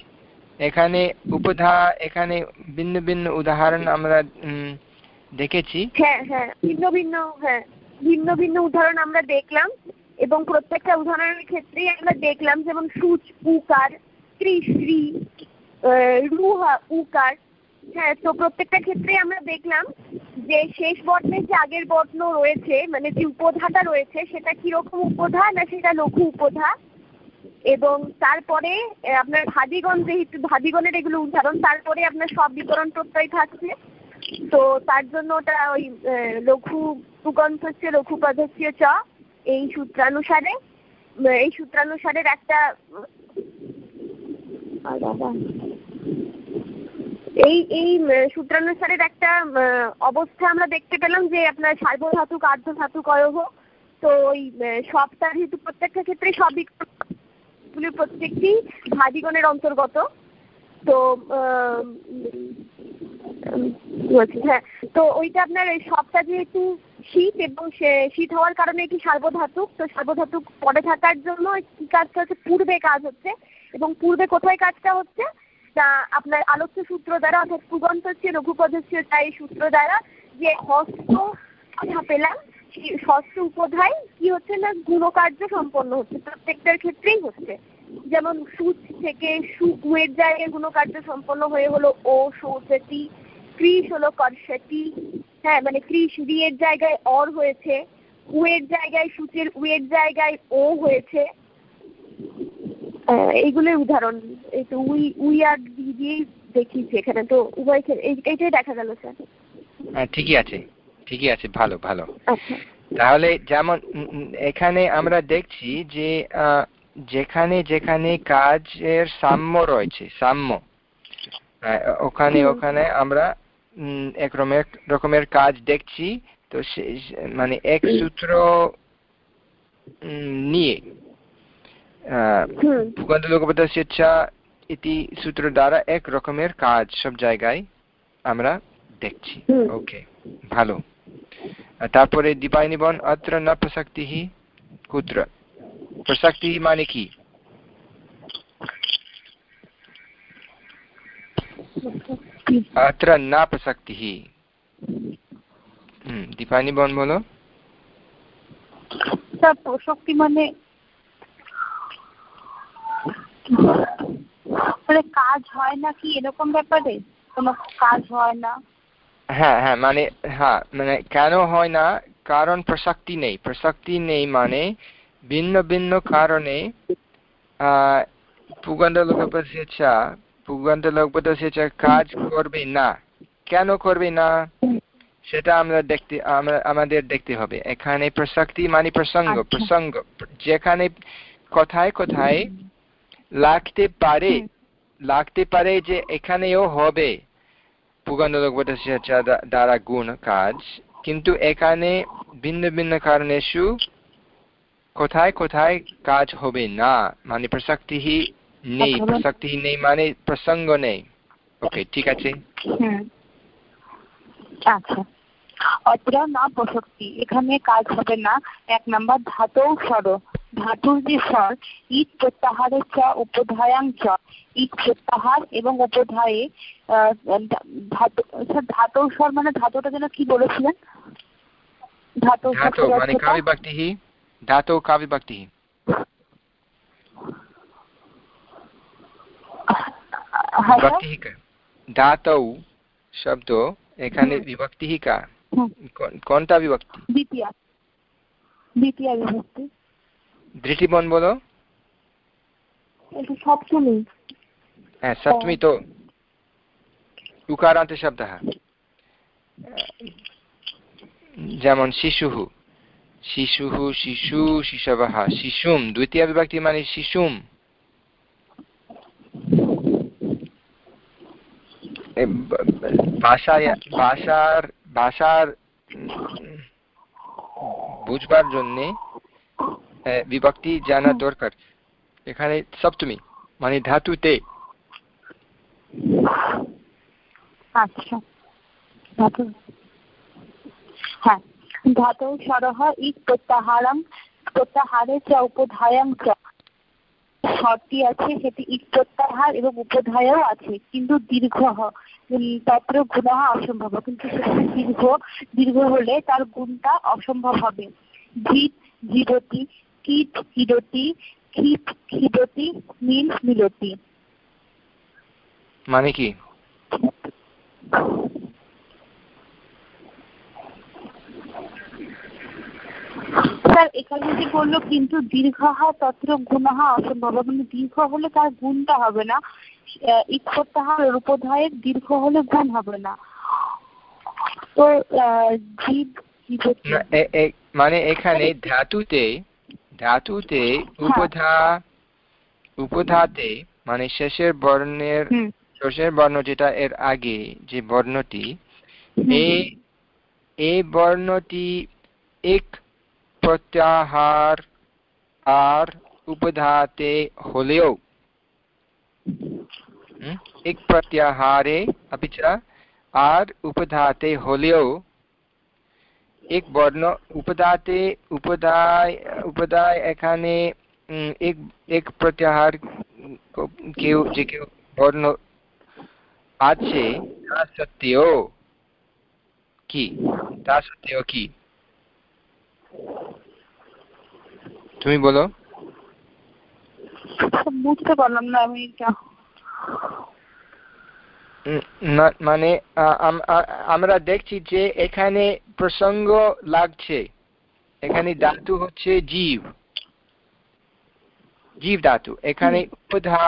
এখানে উপধা এখানে ভিন্ন ভিন্ন উদাহরণ আমরা দেখেছি। হ্যাঁ হ্যাঁ ভিন্ন ভিন্ন হ্যাঁ ভিন্ন ভিন্ন উদাহরণ আমরা দেখলাম। এবং প্রত্যেকটা উদাহরণের ক্ষেত্রেই আমরা দেখলাম যেমন সূচ, উকার শ্রী রুহা, উকার। হ্যাঁ তো প্রত্যেকটা ক্ষেত্রে আমরা দেখলাম যে শেষ বর্ণে যে আগের বর্ণ রয়েছে মানে যে উপধাটা রয়েছে, সেটা কীরকম উপধা না সেটা লঘু উপধা? এবং তারপরে আপনার ভাদিগণ যেহেতু ভাদিগণের এগুলো উদাহরণ তারপরে আপনার সব বিতরণ প্রত্যয় থাকছে। তো তার জন্য ওটা ওই লঘু পুগন্ত হচ্ছে লঘু পদ হচ্ছে চ। এই সূত্রানুসারে, এই সূত্রানুসারের একটা এই এই সূত্রানুসারের একটা অবস্থা আমরা দেখতে পেলাম যে আপনার সার্বধাতুক, আর্ধধাতুক অয়হ, তো ওই সবটা যেহেতু প্রত্যেকটা ক্ষেত্রে সব প্রত্যেকটি ভাদিগণের অন্তর্গত, তো হ্যাঁ তো ওইটা আপনার সবটা যেহেতু শীত এবং শীত হওয়ার কারণে এটি সার্বধাতুক। তো সার্বধাতুক পরে থাকার জন্য কি কাজটা হচ্ছে পূর্বে কাজ হচ্ছে এবং পূর্বে কোথায় কাজটা হচ্ছে? তা আপনার আলোচ্য সূত্র দ্বারা অর্থাৎ পুগন্ত হচ্ছে রঘুপদস্য তাই সূত্র দ্বারা যে হস্ত কথা পেলাম ষষ্ঠ উপধায় কি হচ্ছে না, গুণকার্য সম্পন্ন হচ্ছে। প্রত্যেকটার ক্ষেত্রেই হচ্ছে। যেমন সুচ থেকে সুয়ের জায়গায় গুণকার্য সম্পন্ন হয়ে হলো ও সৌচতি ক্রিস হলো কর্ষতি হ্যাঁ মানে ক্রিস রিয়ের জায়গায় অর হয়েছে উয়ের জায়গায় সূচের উয়ের জায়গায় ও হয়েছে। এইগুলোই উদাহরণ। এই তো উই উই আর দিয়েই দেখিয়েছি এখানে। তো উভয় এইটাই দেখা গেল স্যার। হ্যাঁ ঠিকই আছে। ঠিকই আছে ভালো ভালো। আচ্ছা। তাহলে যেমন এখানে আমরা দেখছি যে যেখানে যেখানে কাজের সাম্য রয়েছে সাম্য। ওখানে ওখানে আমরা এক রকমের কাজ দেখছি তো মানে এক সূত্র নিয়ে ইতি সূত্র দ্বারা এক রকমের কাজ সব জায়গায় আমরা দেখছি। ওকে ভালো। তারপরে দীপায়নিবন অত্র ন প্রসক্তি কুত্র। প্রসক্তি মানে কি? अत्र न प्रसक्तिः দীপানি বন বলো প্রসক্তি মানে মানে কাজ হয় না কি এরকম ব্যাপারে কোনো কাজ হয় না হ্যাঁ হ্যাঁ মানে হ্যাঁ মানে কেন হয় না কারণ প্রসক্তি নেই প্রসক্তি নেই মানে ভিন্ন ভিন্ন কারণে পুগন্ধ লোকপথ পুগন্ত লোকপথ কাজ করবে না। কেন করবে না? সেটা আমরা দেখতে আমাদের দেখতে হবে। এখানে প্রসক্তি মানে প্রসঙ্গ আচ্ছা। প্রসঙ্গ। যেখানে কোথায় কোথায় লাগতে পারে লাগতে পারে যে এখানেও হবে। পুগন্ধ দ্বারা গুণ কাজ। কিন্তু এখানে ভিন্ন ভিন্ন কারণেশু কোথায় কোথায় কাজ হবে না। মানে প্রসক্তি নেই আচ্ছা, প্রসক্তি নেই মানে প্রসঙ্গ নেই। ওকে ঠিক আছে? আচ্ছা। না এখানে কাজ হবে না। এক নম্বর ধাতু স্বর। ধাতুর যে স্বর প্রত্যাহারের উপধায়াং চ। ঈদ প্রত্যাহার এবং উপধায়ে আচ্ছা, স্বর মানে যেন কি বলেছিলেন? মানে শব্দ এখানে বিভক্তিः কা কোনটা বিভক্তি? দৃষ্টিবন বলো। হ্যাঁ, সপ্তমী হ্যাঁ তো উকারান্ত শব্দ। যেমন শিশু শিশু শিশু শিশব শিশুম। দ্বিতীয় বিভক্তি মানে শিশুম। ভাষার ভাষার বুঝবার জন্যে বিভক্তি জানা দরকার। এখানে সপ্তমী মানে ধাতুতে। আচ্ছা। ধাতু। হ্যাঁ। ধাতু স্বরः ইট প্রত্যাহারং প্রত্যাহারে চ উপধায়াং চ। স্বরটি আছে সেটি ইট প্রত্যাহার এবং উপধায়াও আছে কিন্তু দীর্ঘ তত্র গুণ অসম্ভব কিন্তু সেখানে দীর্ঘ দীর্ঘ হলে তার গুণটা অসম্ভব হবে। জিত জীবতি কীট কিরতি ক্ষিপ ক্ষিদতি মিল মিলতি মানে কি? এখানে যে বলল কিন্তু দীর্ঘ তত্র গুণ অসম্ভব মানে দীর্ঘ হলে তার গুণটা হবে না। রূপধায়ের দীর্ঘ হলে গুণ হবে না। তো জীব মানে এখানে ধাতুতে ধাতুতে উপধা উপধাতে মানে শেষের বর্ণের শেষের বর্ণ যেটা এর আগে যে বর্ণটি এই বর্ণটি এক প্রত্যাহার আর উপধাতে হলেও হুম, এক প্রত্যাহারে अपि च আর উপধাতে হলেও এক বর্ণ উপদাতে উপদায় উপদায় এখানে উম, এক এক প্রত্যাহার উম, কেউ যে কেউ বর্ণ আছে তা সত্ত্বেও কি তা সত্ত্বেও কি তুমি বলো। বুঝতে পারলাম না আমি মানে আমরা দেখছি যে এখানে প্রসঙ্গ লাগছে। এখানে ধাতু হচ্ছে জীব। জীব ধাতু। এখানে উপধা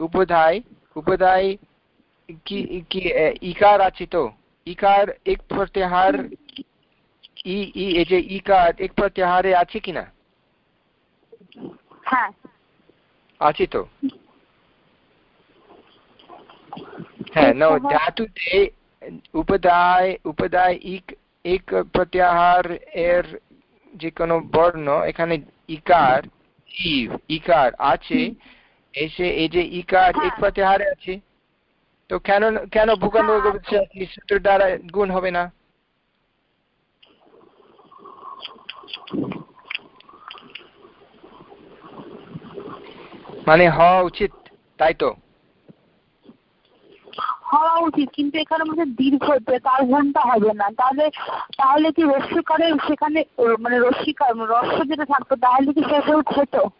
উপধায় উপধায় কি ইকার আছে তো। ইকার এক প্রত্যাহার ই ই এই যে ইকার এক প্রত্যাহারে আছে কিনা? হ্যাঁ। আছে তো। হ্যাঁ না প্রত্যাহার- ধাতুতে উপদায় উপদায় ইক এক প্রত্যাহার এর যে কোনো বর্ণ এখানে ইকার জীব ইকার আছে। এসে এই যে ইকার এক হ্যাঁ। প্রত্যাহারে আছে। তো কেন কেন ভূখণ্ড হ্যাঁ, সূত্র দ্বারা গুণ হবে না? মানে হওয়া উচিত তাই তো? হওয়া উচিত কিন্তু এখানে মধ্যে দীর্ঘ তার গুণটা হবে না। তাহলে তাহলে কি রস্যকারের সেখানে মানে রস্যিকার রস্য যেটা থাকতো তাহলে কি সেটাও হতো?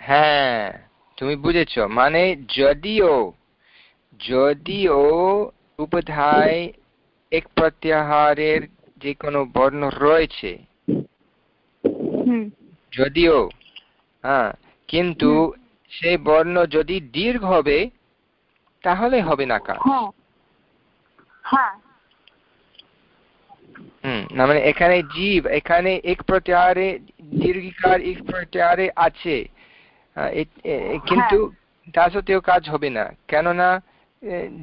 হ্যাঁ তুমি বুঝেছ। মানে যদিও যদিও উপধায় এক প্রত্যাহারের যে কোনো বর্ণ রয়েছে। যদিও হ্যাঁ কিন্তু সেই বর্ণ যদি দীর্ঘ হবে তাহলে হবে না কাজ হ্যাঁ। হ্যাঁ। হুম না মানে এখানে জীব এখানে এক প্রত্যাহারে দীর্ঘিকার এক প্রত্যাহারে আছে। কিন্তু তা সত্ত্বেও কাজ হবে না কেননা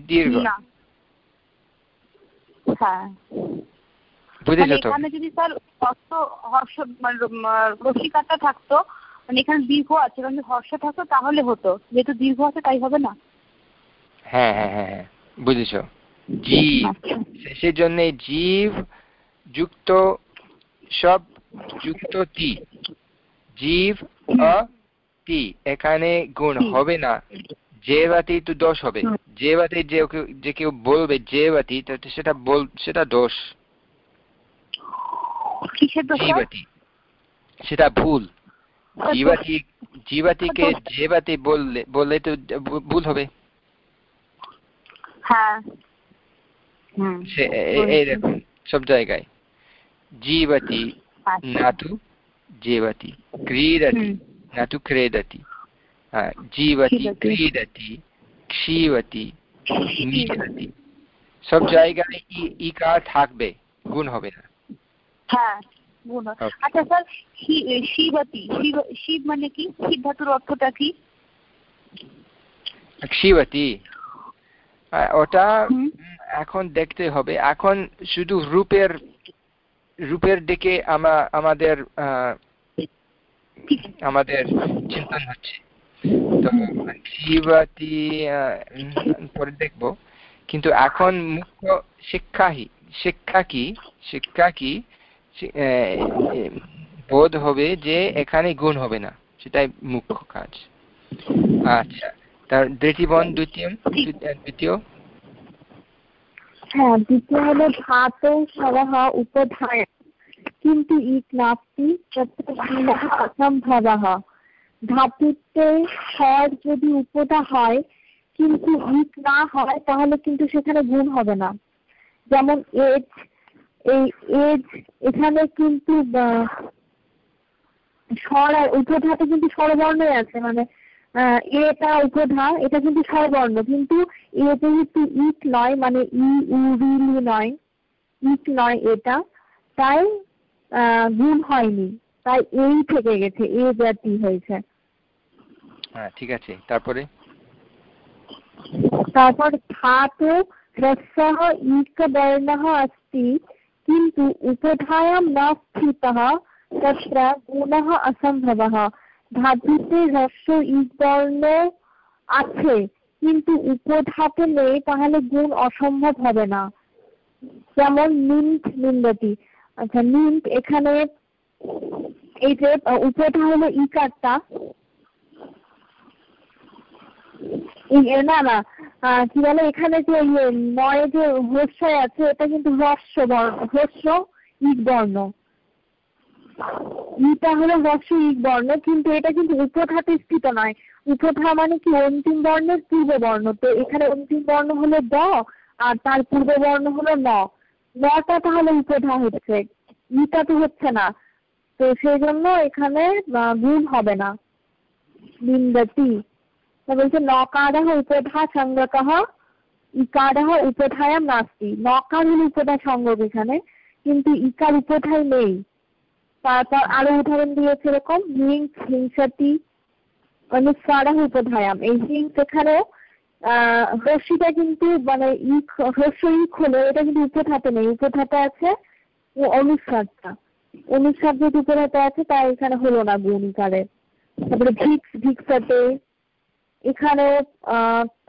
দীর্ঘ। হ্যাঁ। বুঝেছ মানে তো? এখানে যদি স্যার হর্ষ হর্ষ মানে থাকতো মানে এখানে দীর্ঘ আছে কারণ হর্ষ থাকতো তাহলে হতো। যেহেতু দীর্ঘ আছে তাই হবে না? হ্যাঁ হ্যাঁ হ্যাঁ হ্যাঁ বুঝেছ। জীব আচ্ছা। সেই জন্য জীব যুক্ত সব যুক্ত তি। জীব তি। এখানে গুণ হবে না। জেবাতি তো দোষ হবে। জেবাতি যে যে কেউ বলবে জেবাতি সেটা বল সেটা দোষ। সেটা ভুল। জীবাতি জীবাতিকে জেবাতি বললে বললে তো ভুল হবে। হ্যাঁ। সব জায়গায়। জীবতি নাতু জীবতি ক্রীডতি নাতু ক্রেদতি। জীবতি ক্রীডতি। ক্ষীবতি সব জায়গায় ইকার থাকবে গুণ হবে না। হ্যাঁ। আচ্ছা স্যার শিবতী শিব মানে কি? শিব ধাতুর অর্থটা কি? শিবতী। ওটা এখন দেখতে হবে। এখন শুধু রূপের রূপের দিকে আমাদের আমাদের চিন্তন হচ্ছে। তো শিবাতি পরে দেখব। কিন্তু এখন মুখ্য শিক্ষা শিক্ষা কি? শিক্ষা কি? বোধ হবে যে এখানে গুণ হবে না। সেটাই মুখ্য কাজ। আচ্ছা তার দ্বিতীয় হ্যাঁ দ্বিতীয় হলো ধাতৌ উপধায়। কিন্তু ধাতুতে স্বর যদি উপদা হয়, কিন্তু ইক না হয়, তাহলে কিন্তু সেখানে গুণ হবে না। যেমন এজ এই এজ এখানে কিন্তু স্বর আর উপধাতে কিন্তু স্বরবর্ণই আছে মানে এটা উপধা এটা কিন্তু স্বরবর্ণ কিন্তু এতে কিন্তু ইট নয় মানে ই উরিলি নয় ইট নয় এটা তাই গুণ হয়নি তাই এই থেকে গেছে এ জাতি হয়েছে। হ্যাঁ, ঠিক আছে তারপরে? তারপর ধাতু হ্রস্বহ ইক বর্ণ আস্তি किन्तु उपधायां न स्थितः तत्र गुणः असम्भवः ধাতুতে হ্রস্ব বর্ণ আছে কিন্তু উপধাতে নেই তাহলে গুণ অসম্ভব হবে না যেমন নিন্ট নিন্দতি আচ্ছা নিন্ট এখানে এই যে উপধা হলো ইকারটা না না কি বলে, এখানে যে ইয়ে নয় যে হস্যয় আছে, এটা কিন্তু হ্রস্ব বর্ণ হস্য ইক বর্ণ। ইটা হলো হস্য ইক বর্ণ, কিন্তু এটা কিন্তু উপধাতে স্থিত নয়। উপধা মানে কি? অন্তিম বর্ণের পূর্ব বর্ণ। তো এখানে অন্তিম বর্ণ হলো দ আর তার পূর্ব বর্ণ হলো ন। নটা তাহলে উপধা হচ্ছে। ইটা তো হচ্ছে না। তো সেই জন্য এখানে গুণ হবে না। বিন্দতি। বলছে নকারः উপধা সঙ্গকः ইকারः উপধায়াম নাস্তি। নকার হলো উপধা সঙ্গক এখানে কিন্তু ইকার উপধায় নেই। তারপর আরও উদাহরণ দিয়েছে এরকম, হিং, হিংসাতি অনুস্বারः উপধায়াম। এই হিংস এখানে হর্ষিটা কিন্তু মানে ইক হর্ষ ইক হলো, এটা কিন্তু উপধাতে নেই। উপধাতে আছে অনুস্বারটা অনুস্বার যেহেতু উপধাতে আছে, তাই এখানে হলো না গুণ ইকারে। তারপরে ভিক্স, ভিক্সাতে এখানে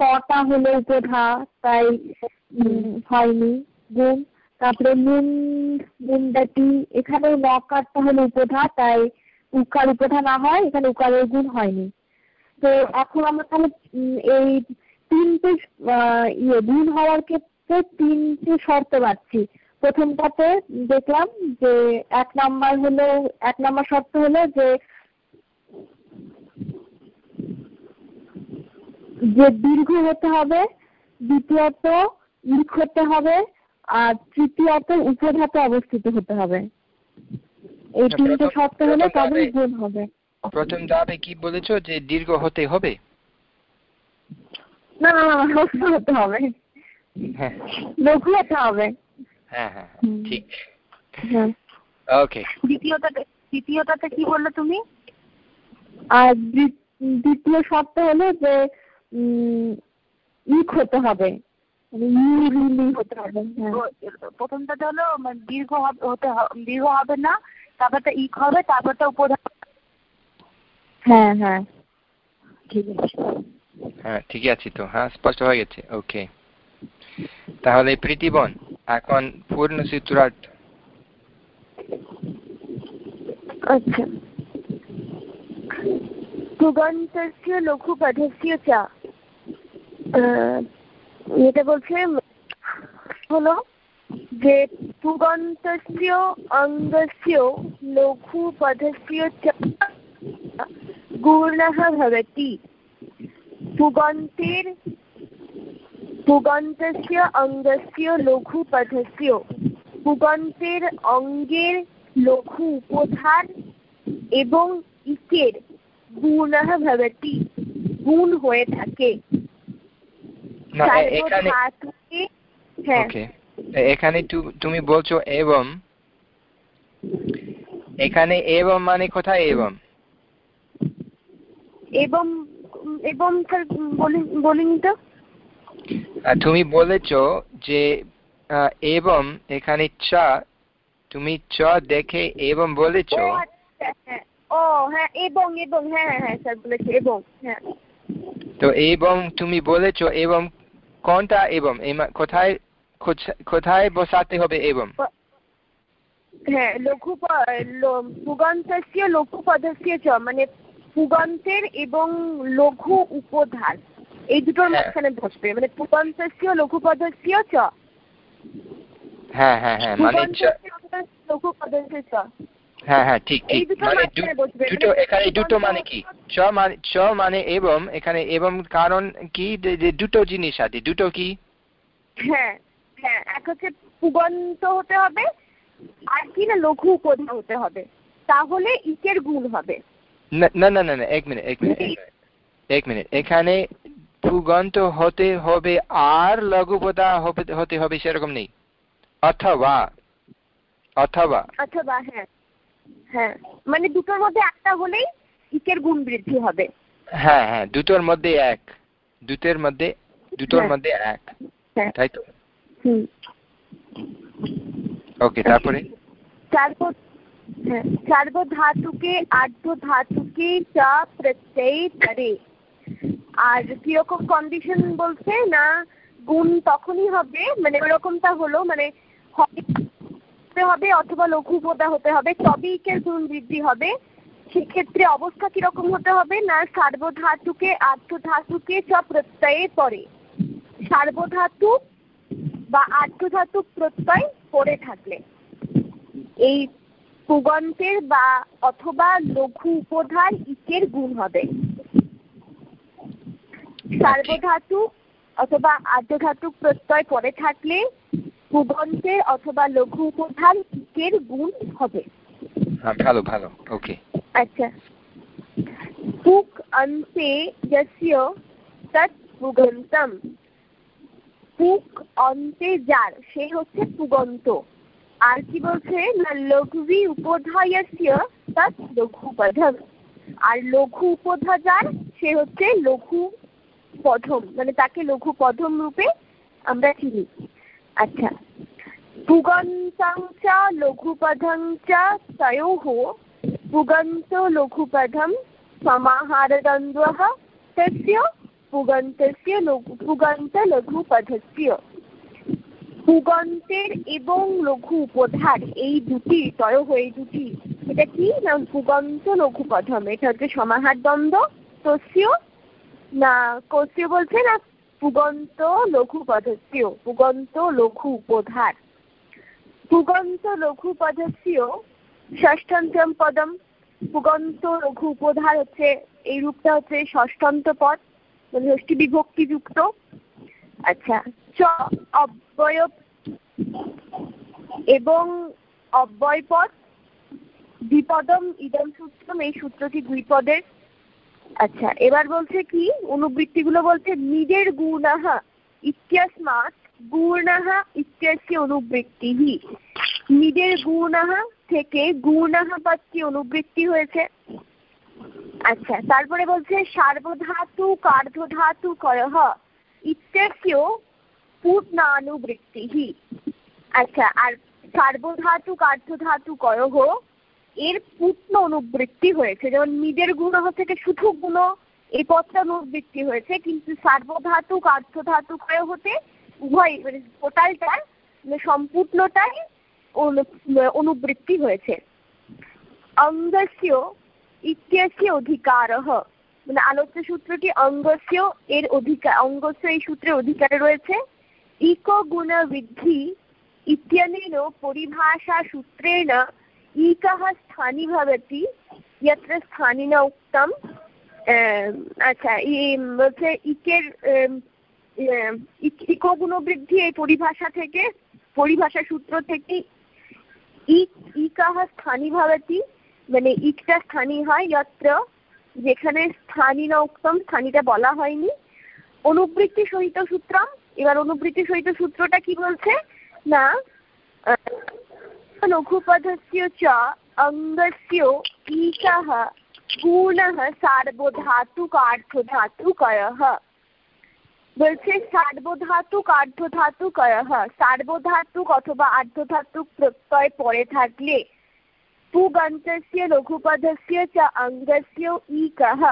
কটা হলো উপধা তাই হয়নি গুণ তারপরে নুন মুন্ডাটি এখানে নকারটা হলো উপধা তাই উকার উপধা না হয় এখানে উকারের গুণ হয়নি। তো এখন আমরা তাহলে এই তিনটে ইয়ে গুণ হওয়ার ক্ষেত্রে তিনটে শর্ত পাচ্ছি প্রথমটাতে দেখলাম যে এক নাম্বার হলো এক নাম্বার শর্ত হলো যে যে দীর্ঘ হতে হবে দ্বিতীয়ত ইক হতে হবে আর তৃতীয়ত উপধাতে অবস্থিত হতে হবে। এই তিনটে শর্ত হলে তবেই গুণ হবে। প্রথম ধাপে কি বলেছ যে দীর্ঘ হতে হবে? না না না হস্ত হতে হবে। হ্যাঁ। লঘু হতে হবে। হ্যাঁ হ্যাঁ ঠিক। হ্যাঁ। ওকে দ্বিতীয়টাতে দ্বিতীয়টাতে কি বললে তুমি? আর দ্বিতীয় শর্ত হলো যে ইক হতে হবে। মানে হতে হবে হ্যাঁ। প্রথমটাতে হলো মানে দীর্ঘ হতে দীর্ঘ হবে না তারপরটা ইক হবে তারপরটা উপধান হ্যাঁ হ্যাঁ। ঠিক আছে। হ্যাঁ ঠিকই আছে তো। হ্যাঁ স্পষ্ট হয়ে গেছে। ওকে। তাহলে প্রীতিবন এখন পূর্ণ সূত্রার্থ আচ্ছা। পুগন্তস্য লঘুপদস্য চ। এটা বলছে হলো যে পুগন্তস্য অঙ্গস্য লঘুপদস্য চ গুণः ভবতি। পুগন্তের পুগন্তস্য অঙ্গস্য লঘুপদস্য পুগন্তের অঙ্গের লঘু উপধার এবং ইকের গুণः ভবতি। গুণ হয়ে থাকে। না এখানে হ্যাঁ। ওকে এখানে তুমি বলছো এবং এখানে এবং মানে কোথায় এবং? এবং এবং বলিনি তো। তুমি বলেছ যে এবং এখানে চ তুমি চ দেখে এবং বলেছ। ও আচ্ছা, হ্যাঁ। ও হ্যাঁ এবং এবং হ্যাঁ হ্যাঁ হ্যাঁ স্যার বলেছে এবং হ্যাঁ। তো এবং তুমি বলেছ এবং কোনটা এবং? কোথায় কোথায় বসাতে হবে এবং? হ্যাঁ লঘু পুগন্তস্য লঘু পদস্য চ মানে পুগন্তের এবং লঘু উপধার এই দুটোর হ্যাঁ। মাঝখানে বসবে। মানে পুগন্তস্য লঘু পদস্য চ? হ্যাঁ হ্যাঁ হ্যাঁ মানে লঘু পদস্য চ? হ্যাঁ হ্যাঁ ঠিক মানে দুটো মানে এখানে দুটো মানে কি? চ মানে চ মানে এবং এখানে এবং কারণ কি? দুটো জিনিস আছে দুটো কি? হ্যাঁ হ্যাঁ এক হচ্ছে পুগন্ত হতে হবে আর কি না লঘু উপধা হতে হবে? তাহলে ইকের গুণ হবে। না না না না এক মিনিট এক মিনিট এক মিনিট, এখানে ভূগন্ত হতে হবে আর লঘুপদা হতে হবে সেরকম নেই। অথবা অথবা। অথবা হ্যাঁ। হ্যাঁ মানে দুটোর মধ্যে একটা হলেই ইকের গুণ বৃদ্ধি হবে। হ্যাঁ হ্যাঁ দুটোর মধ্যে এক। দুটোর মধ্যে দুটোর হ্যাঁ। মধ্যে এক। হ্যাঁ। তাই তো? ওকে তারপরে? চার্ব হ্যাঁ ধাতুকে আর্ধ ধাতুকে চা প্রত্যয় করে। আর কীরকম কন্ডিশন বলছে না গুণ তখনই হবে মানে ওরকমটা হলো মানে হতে হবে অথবা লঘু উপদা হতে হবে তবেই ইকের গুণ বৃদ্ধি হবে? সেক্ষেত্রে অবস্থা কীরকম হতে হবে? না সার্বধাতুকে আর্ধ ধাতুকে চ প্রত্যয়ে পড়ে সার্বধাতু বা আর্ধধাতু প্রত্যয় পড়ে থাকলে। এই পুগন্তের বা অথবা লঘু উপধার ইকের গুণ হবে। সার্বধাতু অথবা আর্ধধাতু প্রত্যয় পড়ে থাকলে পুগন্তের অথবা লঘু উপধার ইকের গুণ হবে। হ্যাঁ ভালো ভালো ওকে আচ্ছা। পুক অন্তে যস্য তৎ পুগন্তম পুক অন্তে যার সে হচ্ছে পুগন্ত আর কি বলছে? না লঘুবি উপধায়স্য তৎ লঘু পধম। আর লঘু উপধা যার সে হচ্ছে লঘু পধম। মানে তাকে লঘু পধম রূপে আমরা চিনি। আচ্ছা। পুগন্তাং চ লঘুপদং চ তয়োঃ পুগন্ত লঘুপদম সমাহারদ্বন্দ্বः তस्य পুগন্তস্য পুগন্ত লঘুপদস্য পুগন্তের এবং লঘু উপধার, এই দুটি, তয়োঃ এই দুটি, এটা কি? না, পুগন্ত লঘুপদম এটা হচ্ছে সমাহার দ্বন্দ্ব তস্য না, কস্য বলছে না পুগন্ত লঘু পদস্য পুগন্ত লঘু উপধার পুগন্ত লঘু পদস্য ষষ্ঠন্তম পদম। পুগন্ত লঘু উপধার হচ্ছে, এই রূপটা হচ্ছে ষষ্ঠন্ত পদ মানে ষষ্ঠী বিভক্তি যুক্ত আচ্ছা চ অব্যয় এবং অব্যয় পদ। দ্বিপদম, ইদম সূত্রম, এই সূত্রটি দুই পদের। আচ্ছা এবার বলছে কি? অনুবৃত্তিগুলো বলছে নিদের গুণাহ ইত্যস্মাৎ গুণাহ ইত্যস্য অনুবৃত্তি নিদের গুণাহ থেকে গুণাহ পদটি অনুবৃত্তি হয়েছে। আচ্ছা তারপরে বলছে, সার্বধাতু কার্ধধাতু করহ ইত্যস্য পূর্ণানুবৃত্তি আচ্ছা আর সার্বধাতু কার্ধধাতু করহ এর পূর্ণ অনুবৃত্তি হয়েছে। যেমন নিজের গুণ থেকে শুধু গুণ, এই পদটা অনুবৃত্তি হয়েছে। কিন্তু সার্বধাতু কার্ধধাতু ক্ষয় হতে উভয় মানে টোটালটার মানে সম্পূর্ণটাই অনুবৃত্তি হয়েছে। অঙ্গস্য ইত্যস্য অধিকারः মানে আলোচ্য সূত্রটি অঙ্গস্য এর অধিকার অঙ্গস্য এই সূত্রের অধিকারে রয়েছে। ইক গুণ বৃদ্ধি ইত্যনেন পরিভাষা সূত্রেণ ইকः স্থানী ভবতি यत्र স্থানীন উক্তম আচ্ছা বলছে ইকের ইকো গুণবৃদ্ধি এই পরিভাষা থেকে পরিভাষা সূত্র থেকে ইক ইকাহ স্থানী ভবতি মানে ইকটা স্থানী হয় যত্র যেখানে স্থানী না উত্তম স্থানীটা বলা হয়নি অনুবৃত্তি সহিত সূত্রম এবার অনুবৃত্তি সহিত সূত্রটা কি বলছে না লঘুপদস্য চ অঙ্গস্য ইকাহ গুণः সার্বধাতুকার্থধাতুকয়ः বলছে সার্বধাতুক আর্ধধাতুকয়ः সার্বধাতুক অথবা আর্ধধাতুক প্রত্যয় পরে থাকলে পুগন্তস্য লঘুপদস্য চ অঙ্গস্য ইকः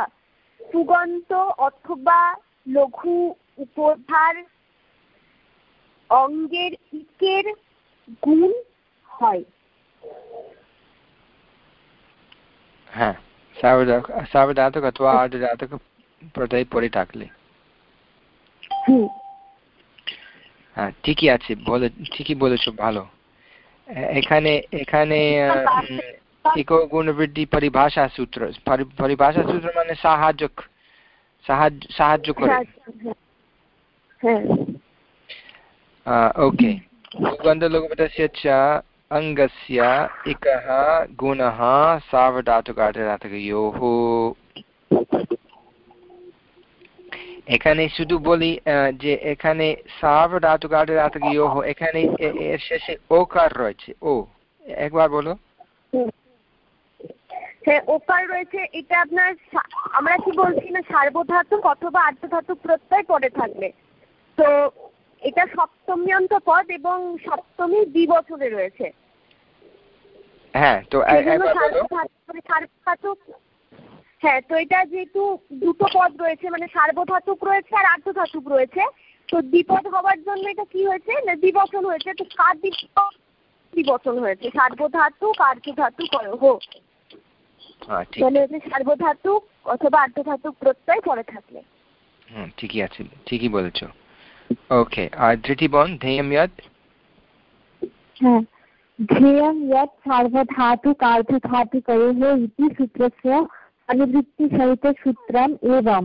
পুগন্ত অথবা লঘু উপধার অঙ্গের ইকের গুণ হয়। হ্যাঁ অথবা পরে থাকলে। হ্যাঁ ঠিকই আছে বলে ঠিকই বলেছ ভালো। এখানে এখানে গুণবৃদ্ধি পরিভাষা সূত্র পরিভাষা সূত্র মানে সাহায্য সাহায্য সাহায্য করে। ওকে সুগন্ধ লোকপতস্য চ अङ्गस्य इकः गुणः सार्वधातुकार्धधातुकयोः এখানে শুধু বলি যে এখানে সার্বধাতুকার্ধধাতুকয়োহ এখানে এর শেষে ওকার রয়েছে ও একবার বলো হ্যাঁ ওকার রয়েছে এটা আপনার আমরা কি বলছি না সার্বধাতুক অথবা আর্ধধাতুক প্রত্যয় পরে থাকলে তো এটা সপ্তমীয়ন্ত পদ এবং সপ্তমী দ্বিবচনে রয়েছে। হ্যাঁ তো সার্বধাতুক হ্যাঁ তো এটা যেহেতু দুটো পদ রয়েছে মানে সার্বধাতুক রয়েছে আর আর্ধধাতুক রয়েছে। তো দ্বিপদ হওয়ার জন্য এটা কি হয়েছে? না দ্বিবচন হয়েছে? তো কার দ্বিবচন হয়েছে। সার্বধাতুক আর্ধধাতুক হো। মানে হচ্ছে সার্বধাতুক অথবা আর্ধধাতুক প্রত্যয় পরে থাকলে। হুম ঠিকই আছে ঠিকই বলেছ। ওকে আর ধৃতিবন ধ্যেয়ম ইয়ৎ হ্যাঁ ध्येयं यत् सार्वधातुकार्धधातुकयोः इति सूत्रस्य অনুবৃত্তিসহিত সূত্রম এবং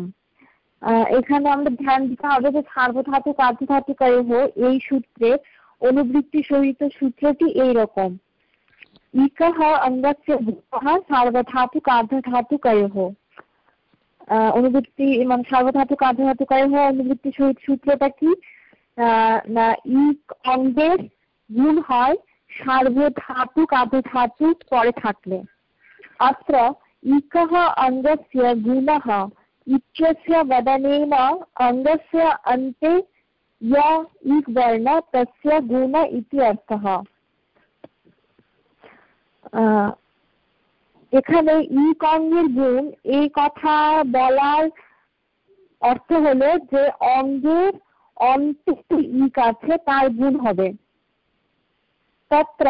এখানে আমরা ধ্যান দিতে হবে যে সার্বধাতুক আর্ধধাতুকয়োহ এই সূত্রে অনুবৃত্তি সহিত সূত্রটি এইরকম ইকহ অঙ্গস্য ভূতः সার্বধাতুক আর্ধধাতুকয়োহ অনুবৃত্তি মানে সার্বধাতুক আধাতুকয়োহ অনুবৃত্তি সূত্রটা কি না ইক অঙ্গের গুণ হয় সার্বধাতুক আধাতুক পরে থাকলে অত্র ইকহ অঙ্গস্য গুণহ ইচ্ছস্য বদনেন অঙ্গস্য অন্তে ইয়া ইক বর্ণ তস্য গুণ ইতি অর্থ এখানে ইক অঙ্গের গুণ এই কথা বলার অর্থ হলো যে অঙ্গের অন্তে ইক আছে তার গুণ হবে তত্র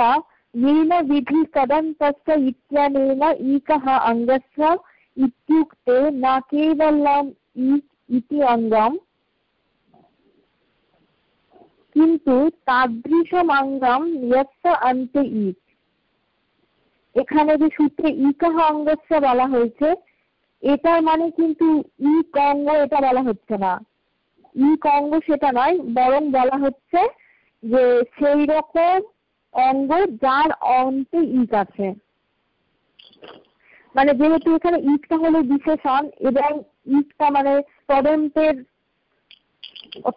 येन विधिकदन्तस्य इत्यनेन ईकः अङ्गस्य इत्युक्ते न केवलम् ईक् इति अङ्गम् কিন্তু তাদৃশম অঙ্গম ইয়স্য অন্তে ইক এখানে যে সূত্রে ইকাহ অঙ্গস্য বলা হয়েছে, এটার মানে কিন্তু ইক অঙ্গ এটা বলা হচ্ছে না। ইক অঙ্গ সেটা নয়, বরং বলা হচ্ছে যে সেই রকম অঙ্গ যার অন্তে ইক আছে। মানে যেহেতু এখানে ইটটা হলো বিশেষণ এবং ইটটা মানে তদন্তের,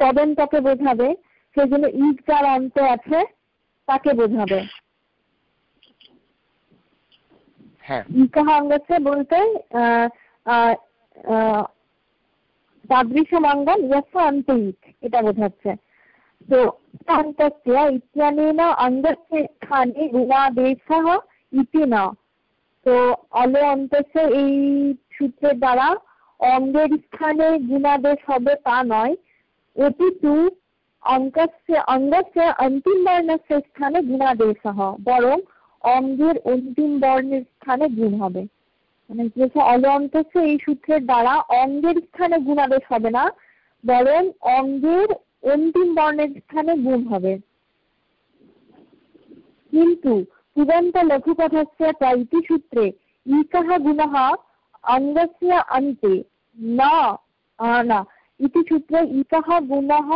তদন্তকে বোঝাবে, সেই জন্য ইট যার অন্তে আছে, তাকে বোঝাবে। হ্যাঁ। ইকাহ বলতে এটা বোঝাচ্ছে। তো ইত্যানেন অঙ্গস্য স্থানে ইতি তো অন্তস্য এই সূত্রের দ্বারা অঙ্গের স্থানে গুণাদেশ হবে তা নয়। এটি তু অঙ্গস্য অঙ্গস্য অন্তিম বর্ণস্য স্থানে গুণাদেশ বরং অঙ্গের অন্তিম বর্ণের স্থানে গুণ হবে। মানে যেটা অলন্তস্য এই সূত্রের দ্বারা অঙ্গের স্থানে গুণাদেশ হবে না, বরং অঙ্গের অন্তিম বর্ণের স্থানে গুণ হবে। কিন্তু পুরন্ত লঘুকথস্য প্রাইতি সূত্রে, ইকাহা গুণহ অঙ্গস্য অন্তে না না, ইতি সূত্রে ইকাহা গুণহ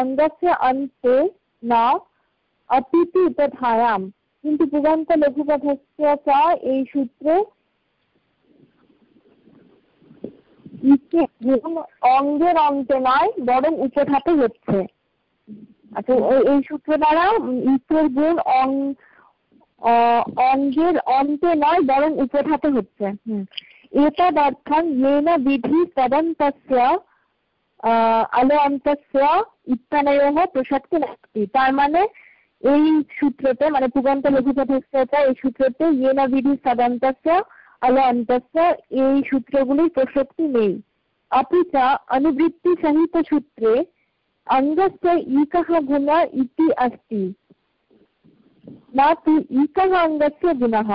অঙ্গস্য অন্তে না অপিতি তথায়াম কিন্তু পুগান্ত লঘুপাঠস্য এই সূত্রে অঙ্গের অন্তে নয় বরং উপঠাতে হচ্ছে। আচ্ছা এই সূত্র দ্বারা ইত্রের গুণ অঙ্গের অন্তে নয় বরং উপঠাতে হচ্ছে। বিধি আলো অন্তস্য ইত্যানয়হ প্রসক্তি তার মানে এই সূত্রতে মানে পুগান্ত লঘুপাঠস্থতা এই সূত্রতে, ইয়েনা বিধি সাদান্তস্য অলান্তস্য এই সূত্রগুলির প্রসক্তি নেই। অপিচ অনুবৃত্তি সহিত সূত্রে অঙ্গস্য ইকহ গুণ ইতি अस्ति না তু ইকহ অঙ্গস্য গুণহ।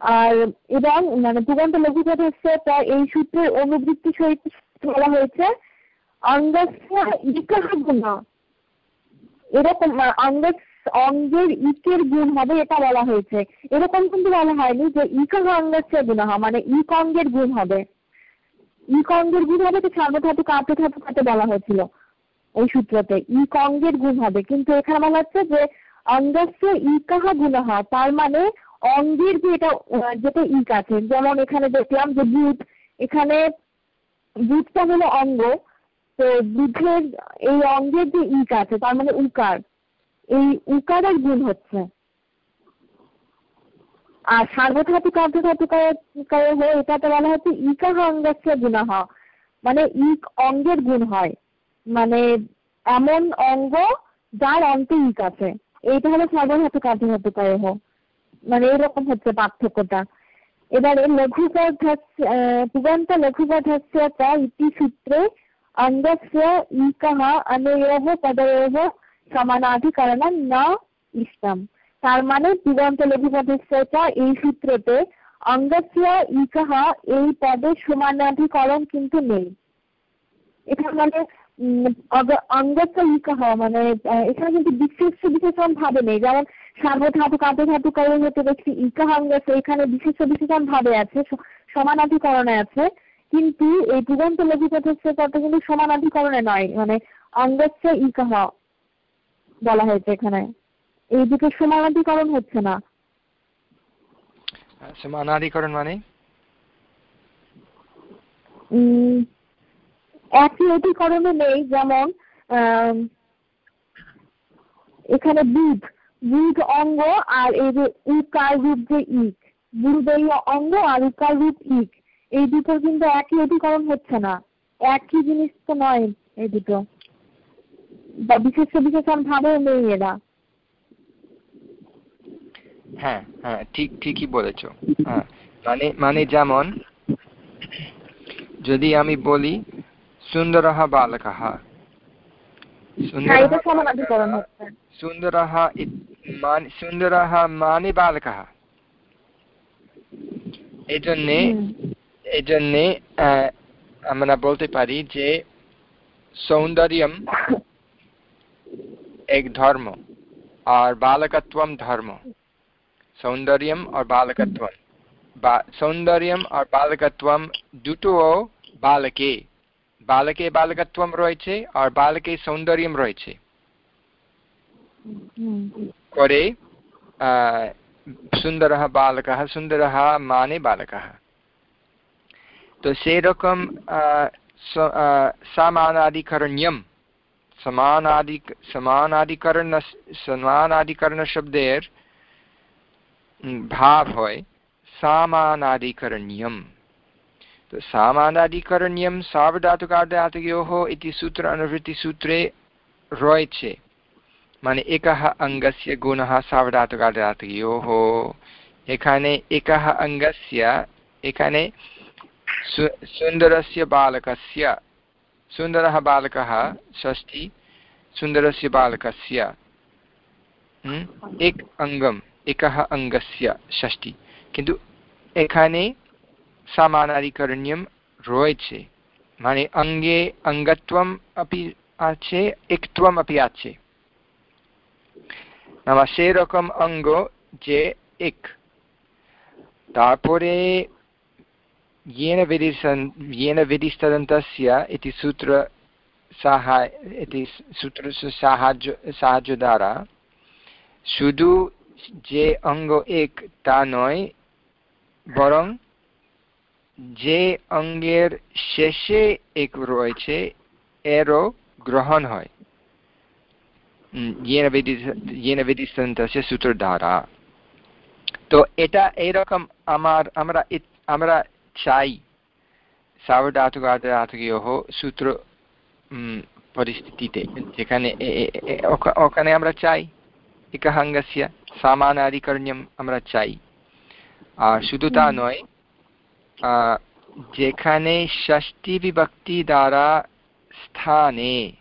আর, এবং মানে পুগান্ত লঘুপাঠস্থতা এই সূত্রে অনুবৃত্তি সহিত বলা হয়েছে অঙ্গস্য ইকহ গুণ। এরকম অঙ্গ অঙ্গের ইকের গুণ হবে এটা বলা হয়েছে। এরকম কিন্তু বলা হয়নি যে ইকাহ অঙ্গস্য গুণः মানে ইক অঙ্গের গুণ হবে। ইক অঙ্গের গুণ হবে তো সার্বধাতুক আর্ধধাতুকাতে বলা হয়েছিল এই সূত্রতে। ইক অঙ্গের গুণ হবে। কিন্তু এখানে বলা হচ্ছে যে অঙ্গস্য ইকাহ গুণহ, তার মানে অঙ্গের যে এটা যেটা ইক আছে, যেমন এখানে দেখলাম যে বুধ এখানে বুধটা হলো অঙ্গ তো বুদ্ধের এই অঙ্গের যে ইক আছে, তার মানে উকার। এই উকারের গুণ হচ্ছে। আর সার্বধাতুক অর্ধধাতুকার হয়ে এটাতে বলা হচ্ছে ইকার অঙ্গস্য গুণাহ। মানে ইক অঙ্গের গুণ হয়। মানে এমন অঙ্গ যার অন্তে ইক আছে। এইটা হলো সর্বধাতুক অর্ধধাতুকার মানে এরকম হচ্ছে পার্থক্যটা। এবারে লঘুপথ পূবন্ত লঘুপথ ইতি সূত্রে अङ्गस्य ईकः अनयोः पदयोः সমানাধিকরণম না ইসলাম তার মানে দিগন্ত লঘুপদেশটা এই সূত্রতে অঙ্গস্যা ইকাহা এই পদের সমানাধিকরণ কিন্তু নেই এটা মানে অঙ্গস্য ইকাহ মানে এখানে কিন্তু বিশেষ বিশেষণ ভাবে নেই যেমন সার্বধাতু কাতে ধাতু কারণ হতে দেখছি ইকাহা অঙ্গস্য এখানে বিশেষ বিশেষণ ভাবে আছে সমানাধিকরণে আছে কিন্তু এই যুগান্ত লঘুপথস্য কথা কিন্তু সমানাধিকরণে নয়। মানে অঙ্গস্য ইকাহ বলা হয়েছে এখানে। এই দুটো সমানাধিকরণ হচ্ছে না। সমানাধিকরণ মানে? একই অধিকরণে নেই যেমন এখানে বুধ। বুধ অঙ্গ আর এই যে উকার রূপ যে ইক। বুধ অঙ্গ আর উকার রূপ ইক। এই দুটো কিন্তু একই অধিকরণ হচ্ছে না। একই জিনিস তো নয় এই দুটো। বা বিশেষ বিশেষণ ভাবেও নেই এরা। হ্যাঁ হ্যাঁ ঠিক ঠিকই বলেছ। হ্যাঁ মানে মানে যেমন যদি আমি বলি সুন্দর বালক সুন্দর সুন্দর মানে বালক এই জন্যে এই জন্যে আমরা বলতে পারি যে সৌন্দর্যম এক ধর্ম আর বালকত্বম ধর্ম সৌন্দর্যম আর বালকত্বম সৌন্দর্যম আর বালকত্বম দুটোও বালকে বালকে বালকত্বম রয়েছে আর বালকে সৌন্দর্যম রয়েছে করে সুন্দরः বালকः সুন্দরः মানে বালকः तो সেই রকম সামানাদিকরণ্যম समानाधिकरण সমানাদিকরণ সমানাদিকরণশব্দের ভাব तो सामानादिकरण्यं सार्वधातुकार्धातुकयोः इति सूत्र अनुवृत्तिसूत्रे रोय् छे माने एकः अङ्गस्य गुणः सार्वधातुकार्धातुकयोः एखाने एकः अङ्गस्य एखाने सुन्दरस्य बालकस्य, सुन्दरः बालकः, षष्ठी, सुन्दरस्य बालकस्य हम्म, एक अङ्गम्, एकः अङ्गस्य षष्ठी। किन्तु एखाने समानाधिकरणीयं रोचे माने अङ्गे अङ्गत्वम् अपि आचे इक्त्वम् अपि आचे। नाम से अङ्गो जे इक् तापुरे येन विधिसन् येन विधिस्तदन्तस्य इति सूत्र সাহায্য এটি সূত্র সাহায্য সাহায্য দ্বারা শুধু যে অঙ্গ এক তা নয় বরং যে অঙ্গের শেষে এক রয়েছে এরও গ্রহণ হয় येन विधिस्तस्य सूत्र দ্বারা তো এটা এইরকম আমার আমরা আমরা চাই সাবধাতুকাধাতুকয়োः সূত্র পরিস্থিতিতে। যেখানে ওখানে আমরা চাই একহাঙ্গস্য সামানাধিকরণ্যম আমরা চাই। আর শুধু তা নয় যেখানে ষষ্ঠী বিভক্তি দ্বারা স্থানে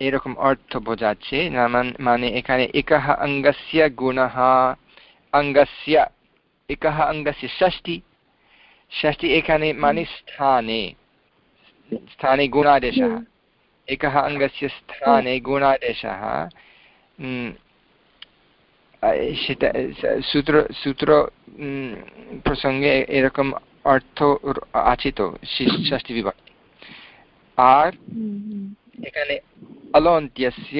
এরকম অর্থ বোঝাচ্ছে মানে এখানে একহ অঙ্গস্য গুণः অঙ্গস্য একহ অঙ্গস্য ষষ্ঠী ষষ্ঠী এখানে মানে স্থানে स्थाने गुणादेशः एकः अङ्गस्य स्थाने गुणादेशः সূত্র সূত্র প্রসঙ্গে এরকম অর্থ আছে তো ষষ্ঠী বিভক্তি আর এখানে অলন্ত্যস্য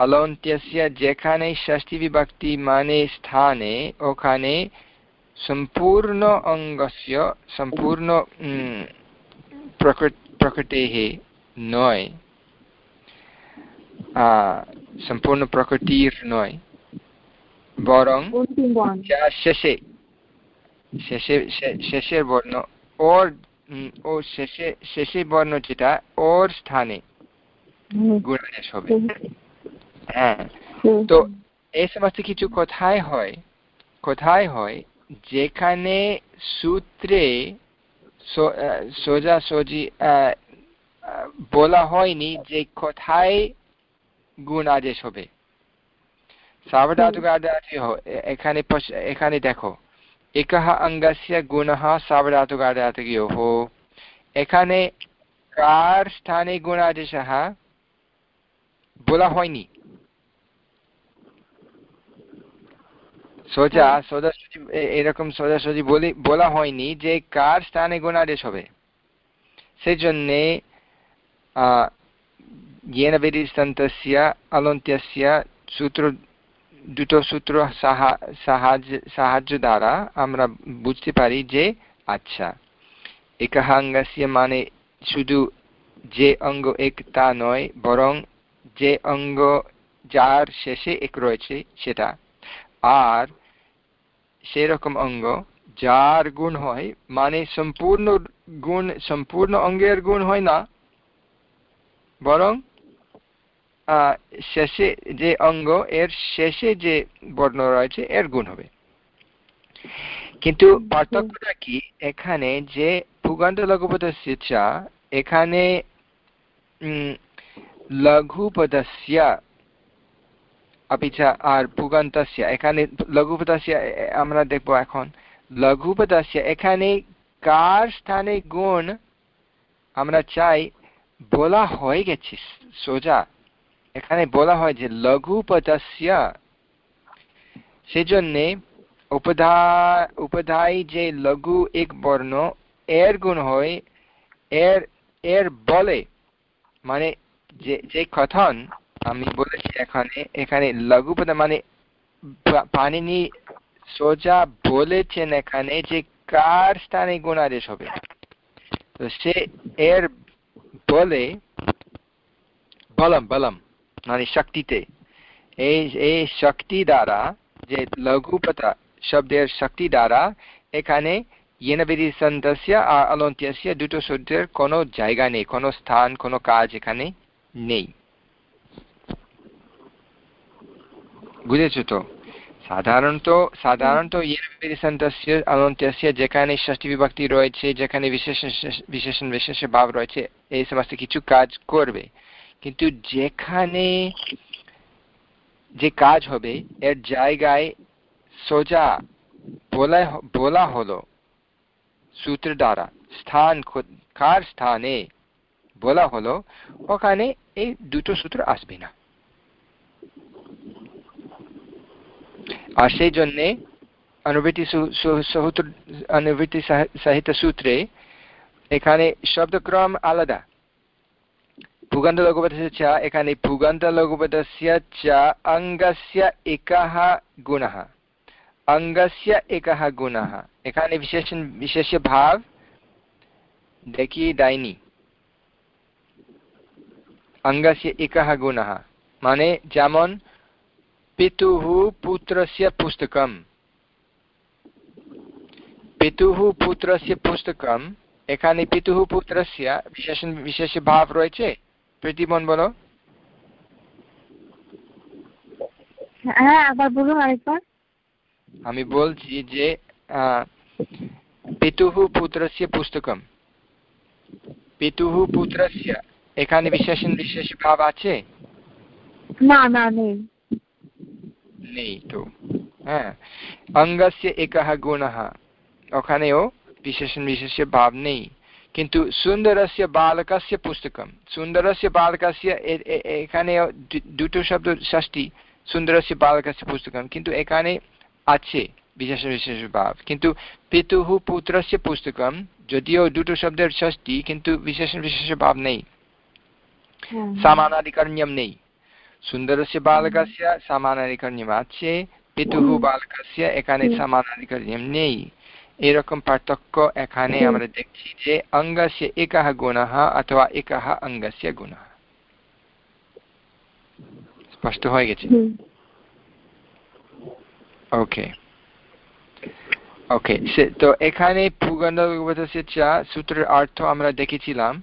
অলন্ত্যস্য যেখানে ষষ্ঠী বিভক্তি মানে স্থানে ওখানে সম্পূর্ণ অঙ্গস্য সম্পূর্ণ প্রকৃতেः নয় সম্পূর্ণ প্রকৃতির নয় বরং শেষে শেষে শেষের বর্ণ ওর ও শেষে শেষে বর্ণ যেটা ওর স্থানে গুণাদেশ হবে হ্যাঁ তো এই সমস্ত কিছু কোথায় হয় কোথায় হয় যেখানে সূত্রে সোজাসোজি বলা হয়নি যে কোথায় গুণ আদেশ হবে। এখানে দেখো। একহ অঙ্গস্য গুণহ সাবধাতুক এখানে কার স্থানে গুণ আদেশ বলা হয়নি। সোজা সোজাসুজি এরকম সোজাসুজি বলি বলা হয়নি যে কার স্থানে গুণাদেশ হবে। সেই জন্যে ইয়েন বেদিস্তন্তস্য অলন্ত্যস্য সূত্র দুটো সূত্র সাহায্য সাহায্য দ্বারা আমরা বুঝতে পারি যে আচ্ছা একাহাঙ্গস্য মানে শুধু যে অঙ্গ এক তা নয় বরং যে অঙ্গ যার শেষে এক রয়েছে সেটা। আর সেরকম অঙ্গ, যার গুণ হয় মানে সম্পূর্ণ গুণ, সম্পূর্ণ অঙ্গের গুণ হয় না, বরং শেষে যে অঙ্গ, এর শেষে যে বর্ণ রয়েছে, এর গুণ হবে। কিন্তু পার্থক্যটা কি? এখানে যে পুগন্ত লঘুপদস্য এখানে লঘুপদস্য अपि च আর পুগন্তস্য এখানে লঘুপদস্য আমরা দেখব এখন লঘুপদস্য এখানে কার স্থানে গুণ আমরা চাই বলা হয়ে গেছে সোজা এখানে বলা হয় যে লঘুপদস্য সেজন্যে উপধায় উপধায় যে লঘু এক বর্ণ এর গুণ হয় এর এর বলে মানে যে যে কথন আমি বলেছি এখানে এখানে লঘুপদ মানে পানিনি সোজা বলেছেন এখানে যে কার স্থানে গুণাদেশ হবে। তো সে এর বলে বলম বলম। মানে শক্তিতে। এই এই শক্তি দ্বারা যে লঘুপতা শব্দের শক্তি দ্বারা এখানে ইয়েনবিধি সন্তস্য আর অলন্ত্যস্য দুটো সূত্রের কোনো জায়গা নেই কোনো স্থান কোনো কাজ এখানে নেই। বুঝেছ তো সাধারণত সাধারণত ইয়েসন্তস্য অনন্ত্যস্য যেখানে ষষ্ঠী বিভক্তি রয়েছে যেখানে বিশেষ বিশেষণ বিশেষ ভাব রয়েছে এই সমস্ত কিছু কাজ করবে কিন্তু যেখানে যে কাজ হবে এর জায়গায় সোজা বলা বলা হলো সূত্র দ্বারা স্থান কার স্থানে বলা হলো ওখানে এই দুটো সূত্র আসবে না আর সেই জন্যে অনুবৃত্তি সূত্র অনুবৃত্তি সাহিত্য সূত্রে এখানে শব্দক্রম আলাদা। ভুগান্ত লঘুপদस्य च এখানে ভুগান্তলঘুপদस्य च অঙ্গস্য একः গুণः অঙ্গস্য একः গুণः এখানে বিশেষ বিশেষ ভাব দেখি দায়নি অঙ্গস্য একः গুণः মানে যেমন पितुः पुत्रस्य पुस्तकं पितुः पुत्रस्य पुस्तकं এখানে পিতুহ পুত্রস্য বিশেষণ বিশেষ ভাব রয়েছে প্রীতিমন বলো হ্যাঁ আবার বলুন আরেকবার আমি বলছি যে পিতুহ পুত্রস্য পুস্তকম পিতুহ পুত্রস্য এখানে বিশেষণ বিশেষ ভাব আছে না না নেই নেইতো হ্যাঁ অঙ্গস্য একः গুণ ওখানেও বিশেষণ বিশেষ ভাব নেই কিন্তু সুন্দরস্য বালকস্য পুস্তকম সুন্দরস্য বালকস্য এখানে দুটো শব্দ ষষ্ঠী সুন্দরস্য বালকস্য পুস্তকম কিন্তু এখানে আছে বিশেষ বিশেষ ভাব কিন্তু পিতুহু পুত্রস্য পুস্তকম যদিও দুটো শব্দের ষষ্ঠী কিন্তু বিশেষ বিশেষ ভাব নেই সামানাধিকার নিয়ম নেই সুন্দরস্য बालकस्य सामानाधिकरण्यम् আছে পিতুহু বালকस्य এখানে সামানাধিকরণ্যম নেই এরকম পার্থক্য এখানে আমরা দেখছি যে অঙ্গস্য এক গুণ অথবা এক অঙ্গস্য গুণ স্পষ্ট হয়ে গেছে ওকে ওকে সে তো এখানে ভূগন্ধবতস্য চা সূত্রের অর্থ আমরা দেখেছিলাম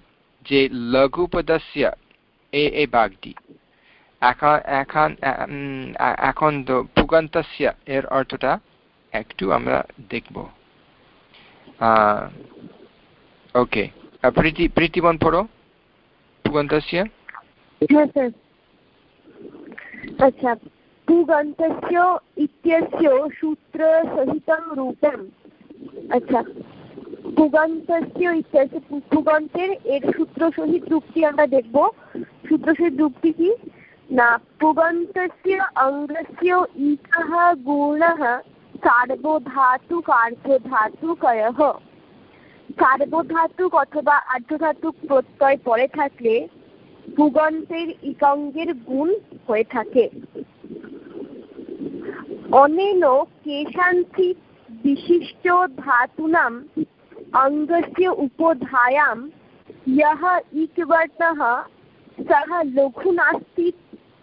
যে লঘুপদস্য এ এ বাগটি তো পুগন্তস্য এর অর্থটা একটু আমরা দেখব। ওকে। প্রীতি প্রীতিবন পড়ো। পুগন্তস্য আচ্ছা পুগন্তস্য ইত্যস্য সূত্রসহিतं রূপম। আচ্ছা পুগন্তস্য ইত্যস্য পুগন্তের এর সূত্র সহিত রূপটি আমরা দেখব। সূত্র সহিত রূপটি কি? न पुगन्तस्य अङ्गस्य इतः गुणः সার্বধাতুকার্ধধাতুকয়হ সার্বধাতুক অথবা আর্ধধাতুক প্রত্যয় পড়ে থাকলে ভূগন্তের ইকঙ্গের গুণ হয়ে থাকে। অনেন কেশাঞ্চিত বিশিষ্ট ধাতুনাম অঙ্গস্য উপধায়াম, ইহ ইকবর্তঃ সহ লঘু নাস্তিত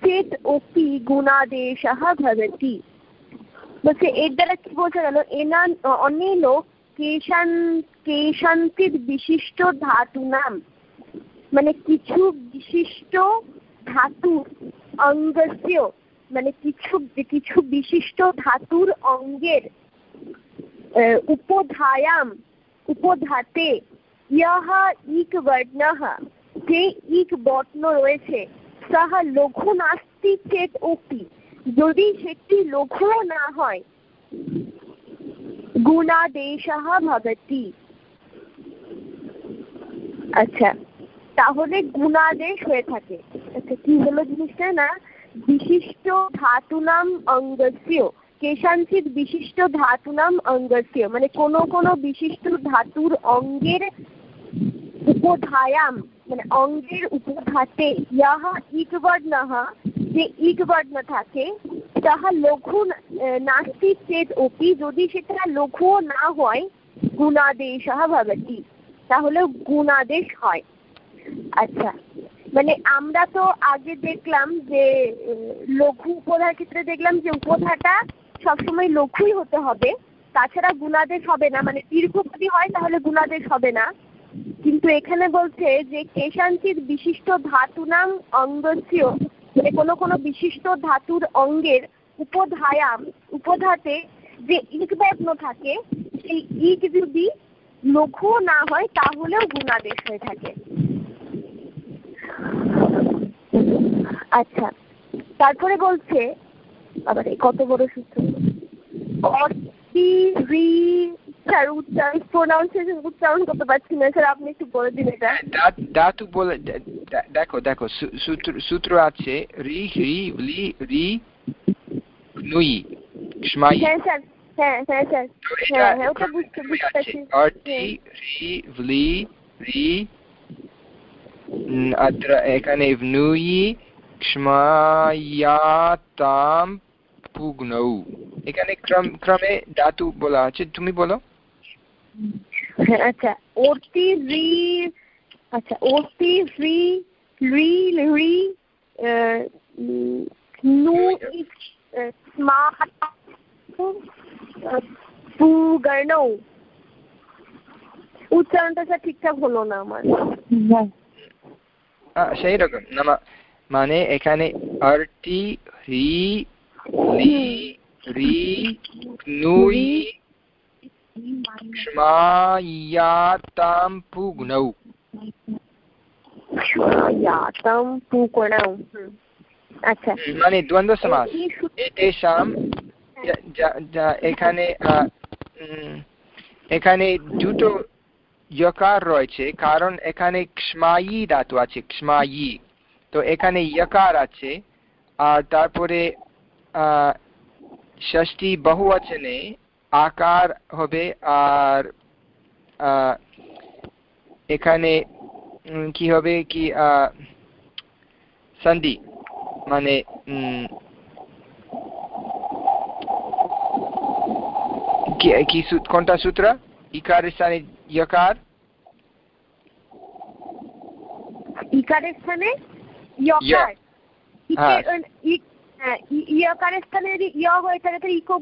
চেত অপি গুণাদেশহ ভবতি বলছে এর দ্বারা কি বলছে গেল এনান অনেক কেশান কেশান্তির বিশিষ্ট ধাতু নাম মানে কিছু বিশিষ্ট ধাতু অঙ্গস্য মানে কিছু কিছু বিশিষ্ট ধাতুর অঙ্গের উপধায়াম উপধাতে ইহা ইক বর্ণ যে ইক বর্ণ রয়েছে তাহা লঘু নাস্তি চেত অপি যদি সেটি লঘুও না হয় গুণাদেশः ভবতি। আচ্ছা তাহলে গুণাদেশ হয়ে থাকে। আচ্ছা কি হলো জিনিসটা না? বিশিষ্ট ধাতুনাম অঙ্গস্য কেশাঞ্চিত বিশিষ্ট ধাতুনাম অঙ্গস্য মানে কোন কোন বিশিষ্ট ধাতুর অঙ্গের উপধায়াম মানে অঙ্গের উপর উপধাতে ইহা ইকবর্ণः যে ইকবর্ণ থাকে, তাহা লঘু নাস্তি চেত অপি, যদি সেটা লঘু না হয় গুণাদেশ ভবতি তাহলে গুণাদেশ হয়। আচ্ছা মানে আমরা তো আগে দেখলাম যে লঘু উপধার ক্ষেত্রে দেখলাম যে উপধাটা সবসময় লঘুই হতে হবে, তাছাড়া গুণাদেশ হবে না মানে দীর্ঘ যদি হয়, তাহলে গুণাদেশ হবে না। কিন্তু এখানে বলছে যে কেশাঞ্চিত বিশিষ্ট ধাতু নাম অঙ্গস্য মানে কোনো কোনো বিশিষ্ট ধাতুর অঙ্গের উপধায়াম উপধাতে যে ইক বর্ণ থাকে, সেই ইক যদি লঘু না হয়, তাহলেও গুণাদেশ হয়ে থাকে। আচ্ছা তারপরে বলছে, আবার কত বড় সূত্র? স্যার উচ্চারণ প্রোনাউন্সিয়েশন উচ্চারণ করতে পারছি না স্যার আপনি একটু বলে দিন এটা। হ্যাঁ, ধাতু বলে দেখো দেখো সূত্র আছে রি লি রি স্মাই। হ্যাঁ স্যার হ্যাঁ, হ্যাঁ, এখানে এখানে ক্রম ক্রমে ধাতু বলা আছে তুমি বলো। আচ্ছা রি আচ্ছা রি রি রি নু উচ্চারণটা স্যার ঠিকঠাক হলো না আমার। সেই রকম। নাম মানে এখানে আরটি রি, লি, রি নুই ক্ষ্মায়াতাম পুগ্নৌ यातं पुगणौ হুম। আচ্ছা মানে দ্বন্দ্ব সমাস এই সূত্র- এতেষাম যা- যা- যা- এখানে আহ, উম, এখানে দুটো ইয়কার রয়েছে কারণ এখানে ক্ষ্মায়ী ধাতু আছে ক্ষ্মায়ী তো এখানে ইয়কার আছে আর তারপরে আহ, ষষ্ঠী বহুবচনে আকার হবে আর আহ, এখানে উম, কি হবে কি আহ, সন্ধি মানে উম, কি কি সূ- কোনটা সূত্র ইকার স্থানে ইয়কার ইকারের স্থানে ইয়কার হ্যাঁ ইয়কারের স্থানে যদি ইয় হয়ে থাকে ইকো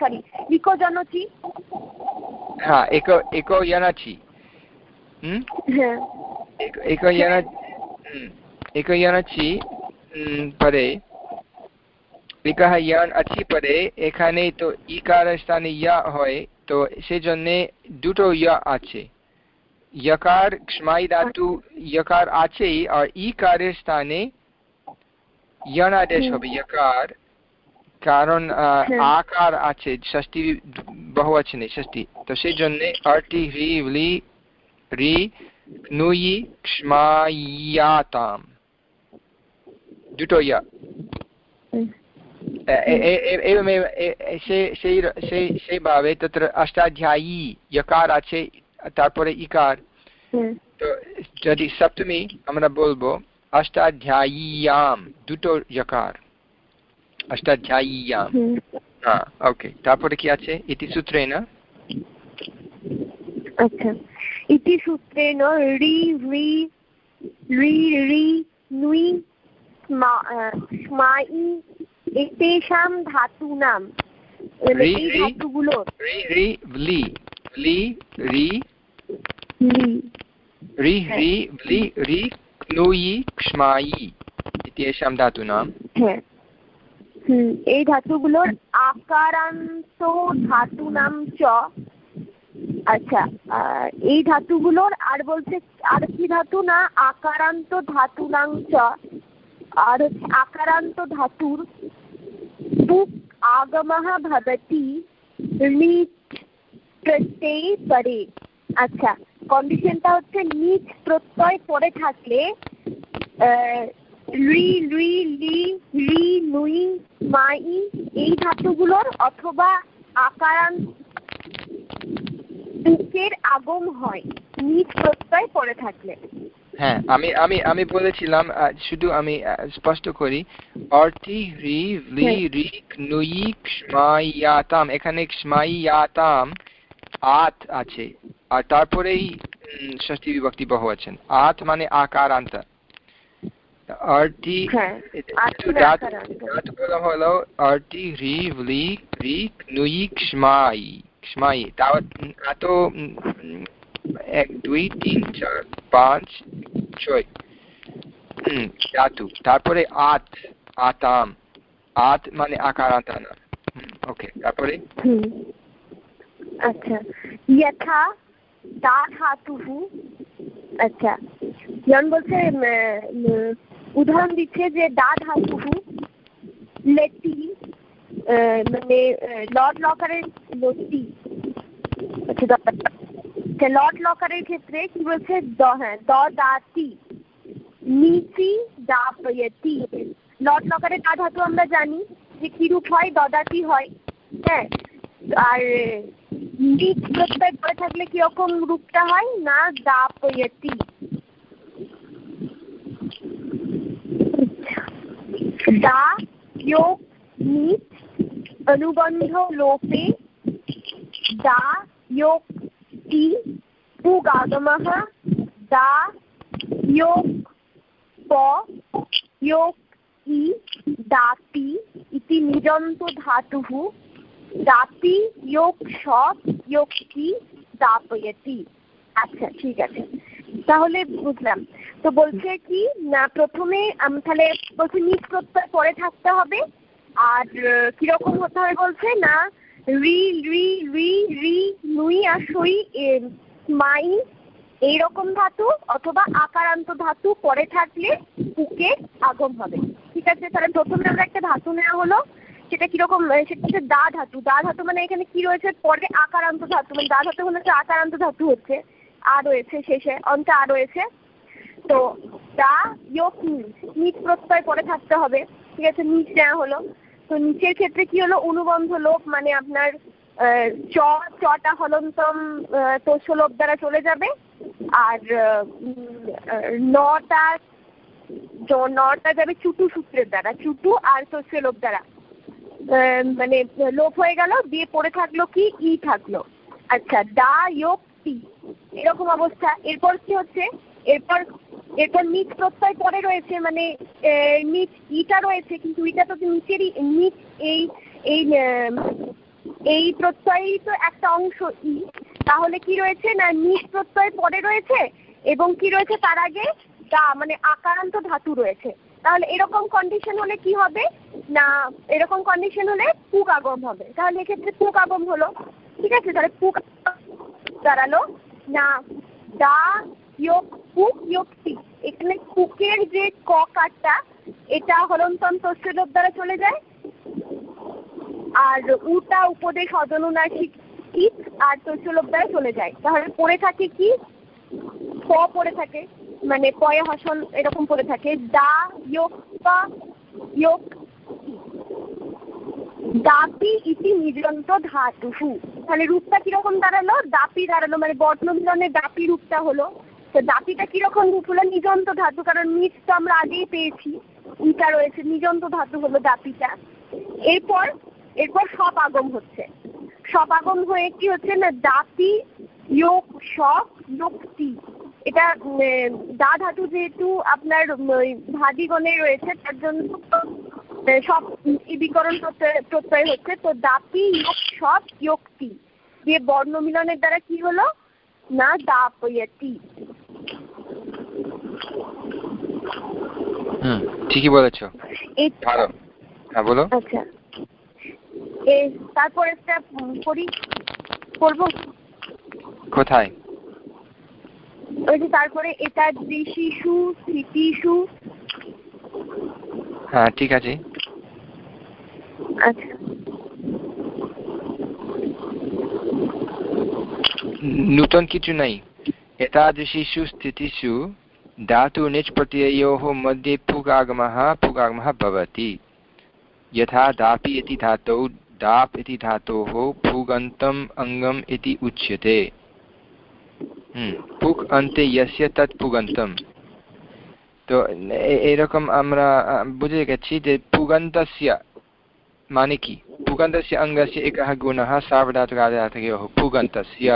সরি ইকো জনচি? হ্যাঁ ইকো ইকো হুম? হ্যাঁ। ইকো পরে ইকাহ ইয়ান আছি পরে এখানে তো ইকার স্থানে ইয়া হয় তো সেজন্য দুটো ইয়া আছে। ইয়কার ক্ষ্মাই ধাতু ইয়কার আছেই আর ইকারের স্থানে ইয়ানাদেশ হবে ইয়কার কারণ আহ, হ্যাঁ। আকার আছে ষষ্ঠী বহু আছে নেই ষষ্ঠী তো সেই জন্য আরটি রি লি রি নুই ক্ষ্মায়াতাম দুটো ইয়া হুম। এ- এ- এ- एवमेव ए- ए- সে- সেই সেই সেইভাবে তত্র অষ্টাধ্যায়ী ইকার আছে তারপরে ইকার হুম। তো যদি সপ্তমী আমরা বলবো অষ্টাধ্যায়ীয়াম দুটো ইকার অষ্টাধ্যায়ীয়াম হ্যাঁ ওকে তারপরে কি আছে? ইতি সূত্রে না আচ্ছা। ইতি সূত্রেণ রি রি রি রি নুই স্মাই এতেষাম ধাতুনাম। রি, এই রি। ধাতুগুলোর রি রি ভলি ভলি রি লি। রি। রি ভলি রি ক্নুয়ি ক্ষ্মায়ি হ্যাঁ হুম, এই ধাতুগুলোর আকারান্ত ধাতু নাম চ। আচ্ছা এই ধাতুগুলোর আর বলছে আর কি ধাতু না, আকারান্ত ধাতু নাম চ। আর হচ্ছে আকারান্ত ধাতুর বুক ভবতি নিচ প্রত্যয় পরে। আচ্ছা কন্ডিশনটা হচ্ছে নিচ প্রত্যয় পরে থাকলে রি রি লি রি নুই মাই এই ধাতুগুলোর অথবা আকারান উকের আগম হয় নিচ প্রত্যয় পড়ে থাকলে। হ্যাঁ আমি আমি আমি বলেছিলাম শুধু আমি স্পষ্ট করি। অর্থি রি লি হ্যাঁ। রি ক্নুয়ি ক্ষ্মায়াতাম এখানে ক্ষ্মায়াতাম আত আছে। আর তারপরেই ষষ্ঠী বিভক্তি বহু আছেন। আত মানে আকারান্ত। অর্থি হ্যাঁ আত একটু মানে ধাতু আকারান্ত। ধাতুগুলো হলো অর্থি রি লি রি ক্নুয়ি ক্ষ্মাই ক্ষ্মাই তাও উম, এত উম, উম, এক দুই তিন চার পাঁচ ছয় হুম ধাতু তারপরে আত আতাম আত মানে আকারান্তানা হুম। ওকে তারপরে হুম আচ্ছা यथा দা ধাতুः আচ্ছা যেমন বলছে উম, উম, উদাহরণ দিচ্ছে যে দা ধাতুः লেটি মানে লট লকারের লটি আচ্ছা আচ্ছা, লট লকারের ক্ষেত্রে কি বলছে? দ হ্যাঁ দ দাতি নিচি দাপয়তি লট লকারের দা ধাতু আমরা জানি যে কি রূপ হয় দদাতি হয়। হ্যাঁ আর নিচ প্রত্যয় পরে থাকলে কীরকম রূপটা হয়? না দাপয়তি দা যোগ নিচ অনুবন্ধ লোপে দা যোগ টি পুগাগমः দা যোগ প যোগ ই দাতি ইতি নিজন্ত ধাতুः দাপি যোগ সব যোগ কি দাপয়তি আচ্ছা ঠিক আছে তাহলে বুঝলাম তো বলছে কি, না, প্রথমে তাহলে বলছে নিজ প্রত্যয় পরে থাকতে হবে। আর কীরকম হতে হবে বলছে, না, রি রি রি রি, নুই আর সই মাই, এইরকম ধাতু অথবা আকারান্ত ধাতু পরে থাকলে পুকে আগম হবে। ঠিক আছে, তাহলে প্রথমে আমরা একটা ধাতু নেওয়া হলো। সেটা কীরকম সেটা হচ্ছে দা ধাতু। দা ধাতু মানে এখানে কি রয়েছে? পরে আকারান্ত ধাতু। মানে দা ধাতু হলে আকারান্ত ধাতু হচ্ছে আর রয়েছে শেষে অন্ত আর রয়েছে। তো দা ইয়োক নিচ প্রত্যয় পরে থাকতে হবে ঠিক আছে? নিচ নেওয়া হলো। তো নিচের ক্ষেত্রে কি হলো? অনুবন্ধ লোপ মানে আপনার চ চটা হলন্তম আহ, তোষলোপ দ্বারা চলে যাবে। আর নটা নটা যাবে চুটু সূত্রের দ্বারা চুটু আর তোষলোপ দ্বারা। মানে লোপ হয়ে গেল দিয়ে পড়ে থাকল কি? ই থাকল। আচ্ছা দা ইয়োগ টি। এরকম অবস্থা। এরপর কি হচ্ছে? এরপর এরপর নিচ প্রত্যয় পরে রয়েছে মানে নিচ ইটা রয়েছে, কিন্তু ইটা তো নিচেরই, নিচ এই এই এই প্রত্যয়ই তো একটা অংশ ই। তাহলে কি রয়েছে? না, নিচ প্রত্যয় পরে রয়েছে, এবং কি রয়েছে? তার আগে দা মানে আকারান্ত ধাতু রয়েছে। তাহলে এরকম কন্ডিশন হলে কি হবে? না, এরকম কন্ডিশন হলে পুক আগম হবে। তাহলে এক্ষেত্রে পুক আগম হলো। ঠিক আছে? তাহলে পুক দাঁড়াল। না, দা এখানে কুকের যে এটা হলন্তন দ্বারা চলে যায়। আর উটা উপদেশ আর তস্যলোপ দ্বারা চলে যায়। তাহলে পড়ে থাকে কি? প পড়ে থাকে। মানে পয়ে হসন এরকম পড়ে থাকে। দা ইয়োগ পা দাপি ইতি নিজন্ত ধাতুহু তাহলে রূপটা কীরকম দাঁড়াল? দাপি দাঁড়াল। মানে বর্ণ মিলনের দাপি রূপটা হলো তো দাপিটা কীরকম রূপ হলো? নিজন্ত ধাতু, কারণ নিচ তো আমরা আগেই পেয়েছি, ইটা রয়েছে, নিজন্ত ধাতু হলো দাপিটা এরপর এরপর সব আগম হচ্ছে। সব আগম হয়ে কি হচ্ছে না? দাপি যোগ সব যোগটি এটা দা ধাতু যেহেতু আপনার ভাদিগণে রয়েছে, তার জন্য সব ই বিকরণ প্রত্যয় প্রত্যয় হচ্ছে। তো দাপি যোগ সব যোগটি দিয়ে বর্ণ মিলনের দ্বারা কি হলো? না, দাপয়তি। ঠিকই হ্যাঁ বলো। আচ্ছা। তারপর একটা করি করব? কোথায়? তারপরে এটা দৃশিশু স্মৃতিশু হ্যাঁ ঠিক আছে। আচ্ছা। নূতন কিছু নাই। এটা দৃশিশু স্থিতিশু धातु निच् प्रत्ययोः मध्ये पुगागमः पुगागमः भवति। यथा दापि इति धातौ, दाप् इति धातोः फुगन्तम् अङ्गम् इति उच्यते। हम्म, पुक् अन्ते यस्य तत् पुगन्तम्। তো এরকম আমরা বুঝে गच्छि चेत् পুগন্তস্য मानिकि কি अङ्गस्य एकः गुणः গুণः সার্বধাতুকাধাতयोः পুগন্তস্য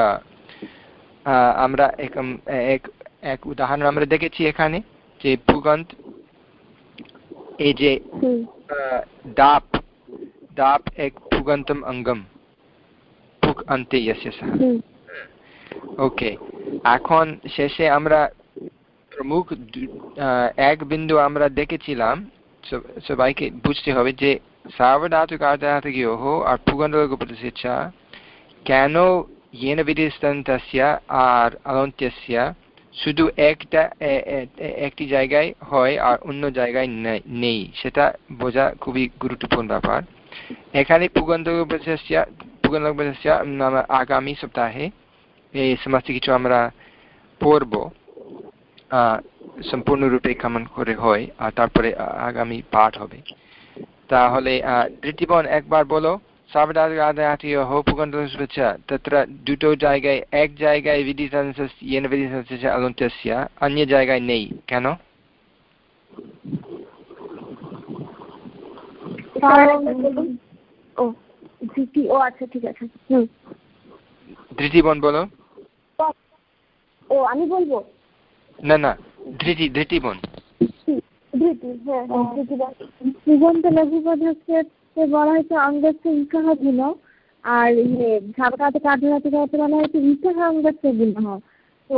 एकम् একম এক উদাহরণ আমরা দেখেছি এখানে যে ভূগন্ধ এই যে দাপ দাপ এক ভূগন্তম অঙ্গম। ভুক অন্তে ওকে এখন শেষে আমরা প্রমুখ এক বিন্দু আমরা দেখেছিলাম। সবাইকে বুঝতে হবে যে সার্বধাতুক আর্ধাতুকয়োহ আর ভূগণ্ডলোকপতিচ্ছা কেন ইয়েন বিধিস্তন্তস্য আর অলন্ত্যস্য শুধু একটা একটি জায়গায় হয় আর অন্য জায়গায় নেই সেটা বোঝা খুবই গুরুত্বপূর্ণ ব্যাপার। এখানে আগামী সপ্তাহে এই সমস্ত কিছু আমরা পড়ব সম্পূর্ণরূপে কেমন করে হয় আর তারপরে আগামী পাঠ হবে। তাহলে দৃষ্টিবন একবার বলো। सावधादिगादयः पुगन्तस्य च तत्र दुटो जायगाय एक जायगाय विदितस्य येन विदितस्य च अलुन्तस्य अन्य जायगाय नै কেন ধৃতি বোন বলো ও আমি বলব না না ধৃতি ধৃতি বোন ধৃতি হ্যাঁ ধৃতি বোন তো লঘুপদ হচ্ছে বলা হয়েছে অঙ্গস্য ইকাহ গুণ আর ইয়ে ঝাপটাতে কার্যঘাতে বলা হয়েছে ইকাহ অঙ্গস্য গুণ। তো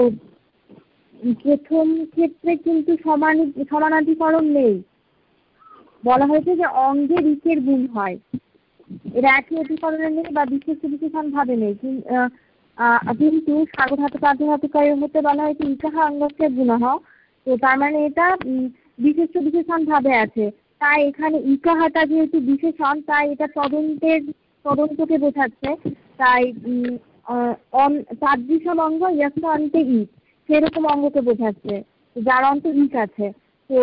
প্রথম ক্ষেত্রে কিন্তু সমান সমানাধিকরণ নেই। বলা হয়েছে যে অঙ্গের ইকের গুণ হয়। এরা একই অধিকরণে নেই বা বিশেষ বিশেষণ ভাবে নেই কিন্তু স্বাগধাতু কার্যধাতুকায় হতে বলা হয়েছে ইকাহা অঙ্গস্য গুণ তো তার মানে এটা বিশেষ বিশেষণ ভাবে আছে। তাই এখানে ইকাহাটা যেহেতু বিশেষণ, তাই এটা তদন্তের, তদন্তকে বোঝাচ্ছে। তাই তাদৃশম অঙ্গ ইয়াস্ত অন্তে ই সেরকম অঙ্গকে বোঝাচ্ছে, যার অন্তে ইক আছে। তো,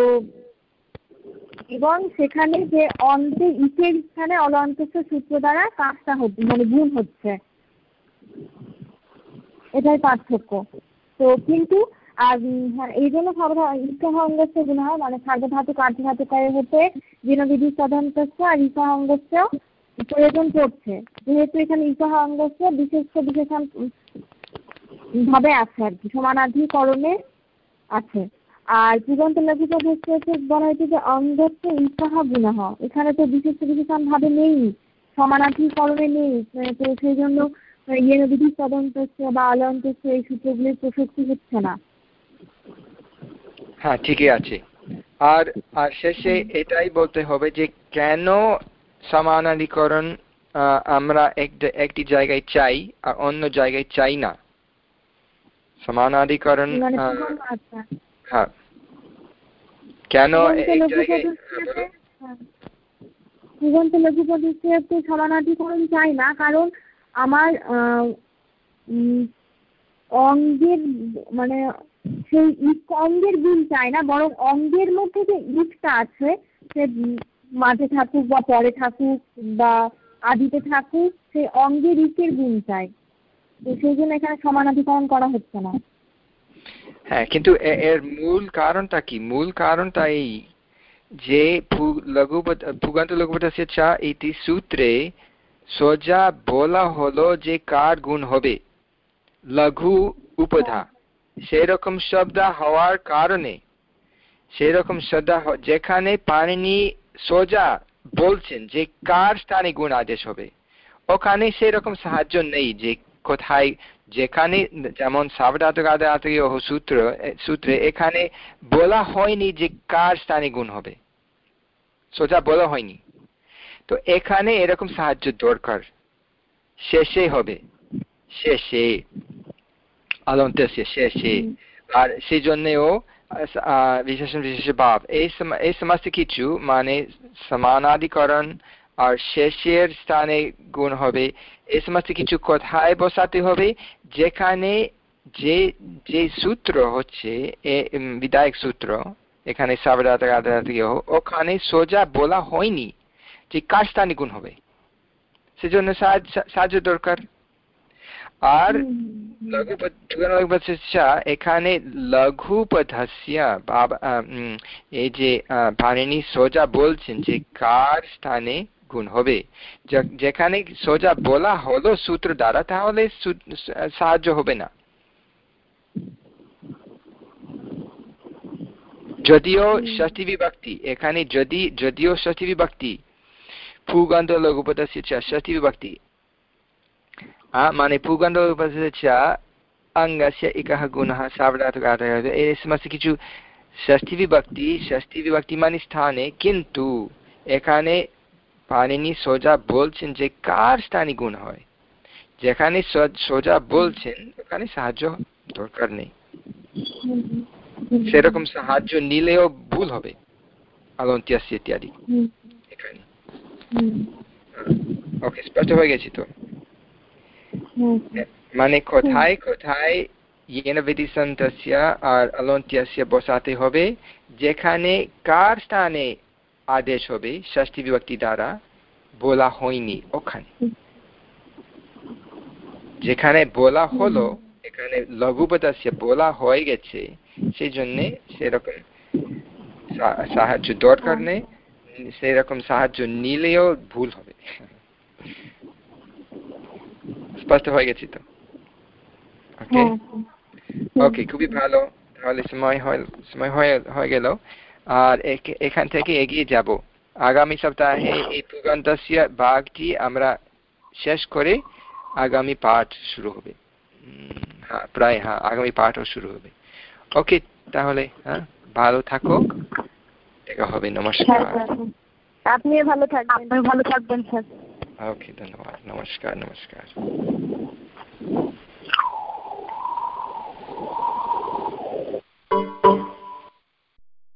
এবং সেখানে যে অন্তে ইকের স্থানে অলন্তস্য সূত্র দ্বারা কাজটা হচ্ছে মানে গুণ হচ্ছে। এটাই পার্থক্য। তো কিন্তু আর হ্যাঁ এই জন্য ইকাহ অঙ্গস্য গুণ হয়। মানে সার্বধাতু কার্যধাতুকায় হতে বিধি সাধারণতস্য আর ইকাহ অঙ্গস্য প্রয়োজন পড়ছে। যেহেতু এখানে ইকাহ অঙ্গস্য বিশেষ বিশেষণ ভাবে আছে আর কি, সমানাধিকরণে আছে। আর যুগান্ত হচ্ছে বলা হয়েছে যে অঙ্গস্য ইকাহ গুণাহ এখানে তো বিশেষ বিশেষণ ভাবে নেই, সমানাধিকরণে নেই। তো সেই জন্য ইয়ে বিধি তদন্তস্য বা অলন্তস্য এই সূত্রগুলির প্রসক্তি হচ্ছে না। হ্যাঁ ঠিকই আছে। আর আর শেষে এটাই বলতে হবে যে কেন সমানাধিকরণ আমরা একটি জায়গায় চাই আর অন্য জায়গায় চাই না? সমানাধিকরণ মানে হ্যাঁ। কেন লঘু পদস্থে সমানাধিকরণ চাই না কারণ আমার অঙ্গের মানে সেই অঙ্গের গুণ চাই না, বরং অঙ্গের মধ্যে যে ইটটা আছে, সে মাঝে থাকুক বা পরে থাকুক বা আদিতে থাকুক সেই অঙ্গের ইকের গুণ চাই তো সেই জন্য এখানে সমানাধিকরণ করা হচ্ছে না। হ্যাঁ কিন্তু এর মূল কারণটা কি? মূল কারণটা এই যে লঘুপত ভুগান্ত লঘুপতस्य চ ইতি সূত্রে সোজা বলা হলো যে কার গুণ হবে? লঘু উপধা। সেরকম শব্দ হওয়ার কারণে, সেরকম শব্দ যেখানে পানিনি সোজা বলছেন যে কার স্থানে গুণ আদেশ হবে, ওখানে সেরকম সাহায্য নেই যে কোথায়, যেখানে যেমন সূত্র সূত্রে এখানে বলা হয়নি যে কার স্থানে গুণ হবে, সোজা বলা হয়নি। তো এখানে এরকম সাহায্য দরকার, শেষে হবে, শেষে। অলন্ত্যस्य শেষে আর সেই জন্যেও বিশেষণ বিশেষ ভাব এই এই সমস্ত কিছু মানে সমানাধিকরণ আর শেষের স্থানে গুণ হবে। এই সমস্ত কিছু কোথায় বসাতে হবে যেখানে যে যে সূত্র হচ্ছে বিধায়ক সূত্র এখানে ওখানে সোজা বলা হয়নি যে কার স্থানে গুণ হবে। সেজন্য সাহায্য দরকার। আর এখানে লঘুপথস্য এই যে পানিনি সোজা বলছেন যে কার স্থানে গুণ হবে। যেখানে সোজা বলা হলো সূত্র দ্বারা তাহলে সাহায্য হবে না। যদিও ষষ্ঠী বিভক্তি এখানে যদি যদিও ষষ্ঠী বিভক্তি ফুগন্ধ লঘুপথস্য ষষ্ঠী বিভক্তি মানে পুগন্ধ চ অঙ্গস্য ইকহ গুণः সাবধাতুকাতয় এই সমস্ত কিছু ষষ্ঠী বিভক্তি ষষ্ঠী বিভক্তি মানে স্থানে কিন্তু এখানে পানিনি সোজা বলছেন যে কার স্থানে গুণ হয় যেখানে সোজা বলছেন ওখানে সাহায্য দরকার নেই সেরকম সাহায্য নিলেও ভুল হবে আগন্তিয়াসি ইত্যাদি এখানে ওকে স্পষ্ট হয়ে গেছি তো মানে কোথায় কোথায় আর অলন্ত্যস্য বসাতে হবে যেখানে কার স্থানে আদেশ হবে ষষ্ঠী বিভক্তি দ্বারা বলা হয়নি ওখানে যেখানে বলা হলো এখানে লঘুপদাস্য বলা হয়ে গেছে সেই জন্যে সেরকম সাহায্য দরকার নেই সেরকম সাহায্য নিলেও ভুল হবে স্পষ্ট হয়ে গেছি তো? ওকে ওকে খুবই ভালো। তাহলে সময় সময় হয়ে গেল। আর এখান থেকে এগিয়ে যাব। আগামী সপ্তাহে এই পুগন্তস্য ভাগটি আমরা শেষ করে আগামী পাঠ শুরু হবে। হ্যাঁ প্রায় হ্যাঁ আগামী পাঠও শুরু হবে। ওকে তাহলে হ্যাঁ ভালো থাকো দেখা হবে নমস্কার। আপনি ভালো থাকবেন। ভালো থাকবেন স্যার। ओके धन्यवाद नमस्कार नमस्कार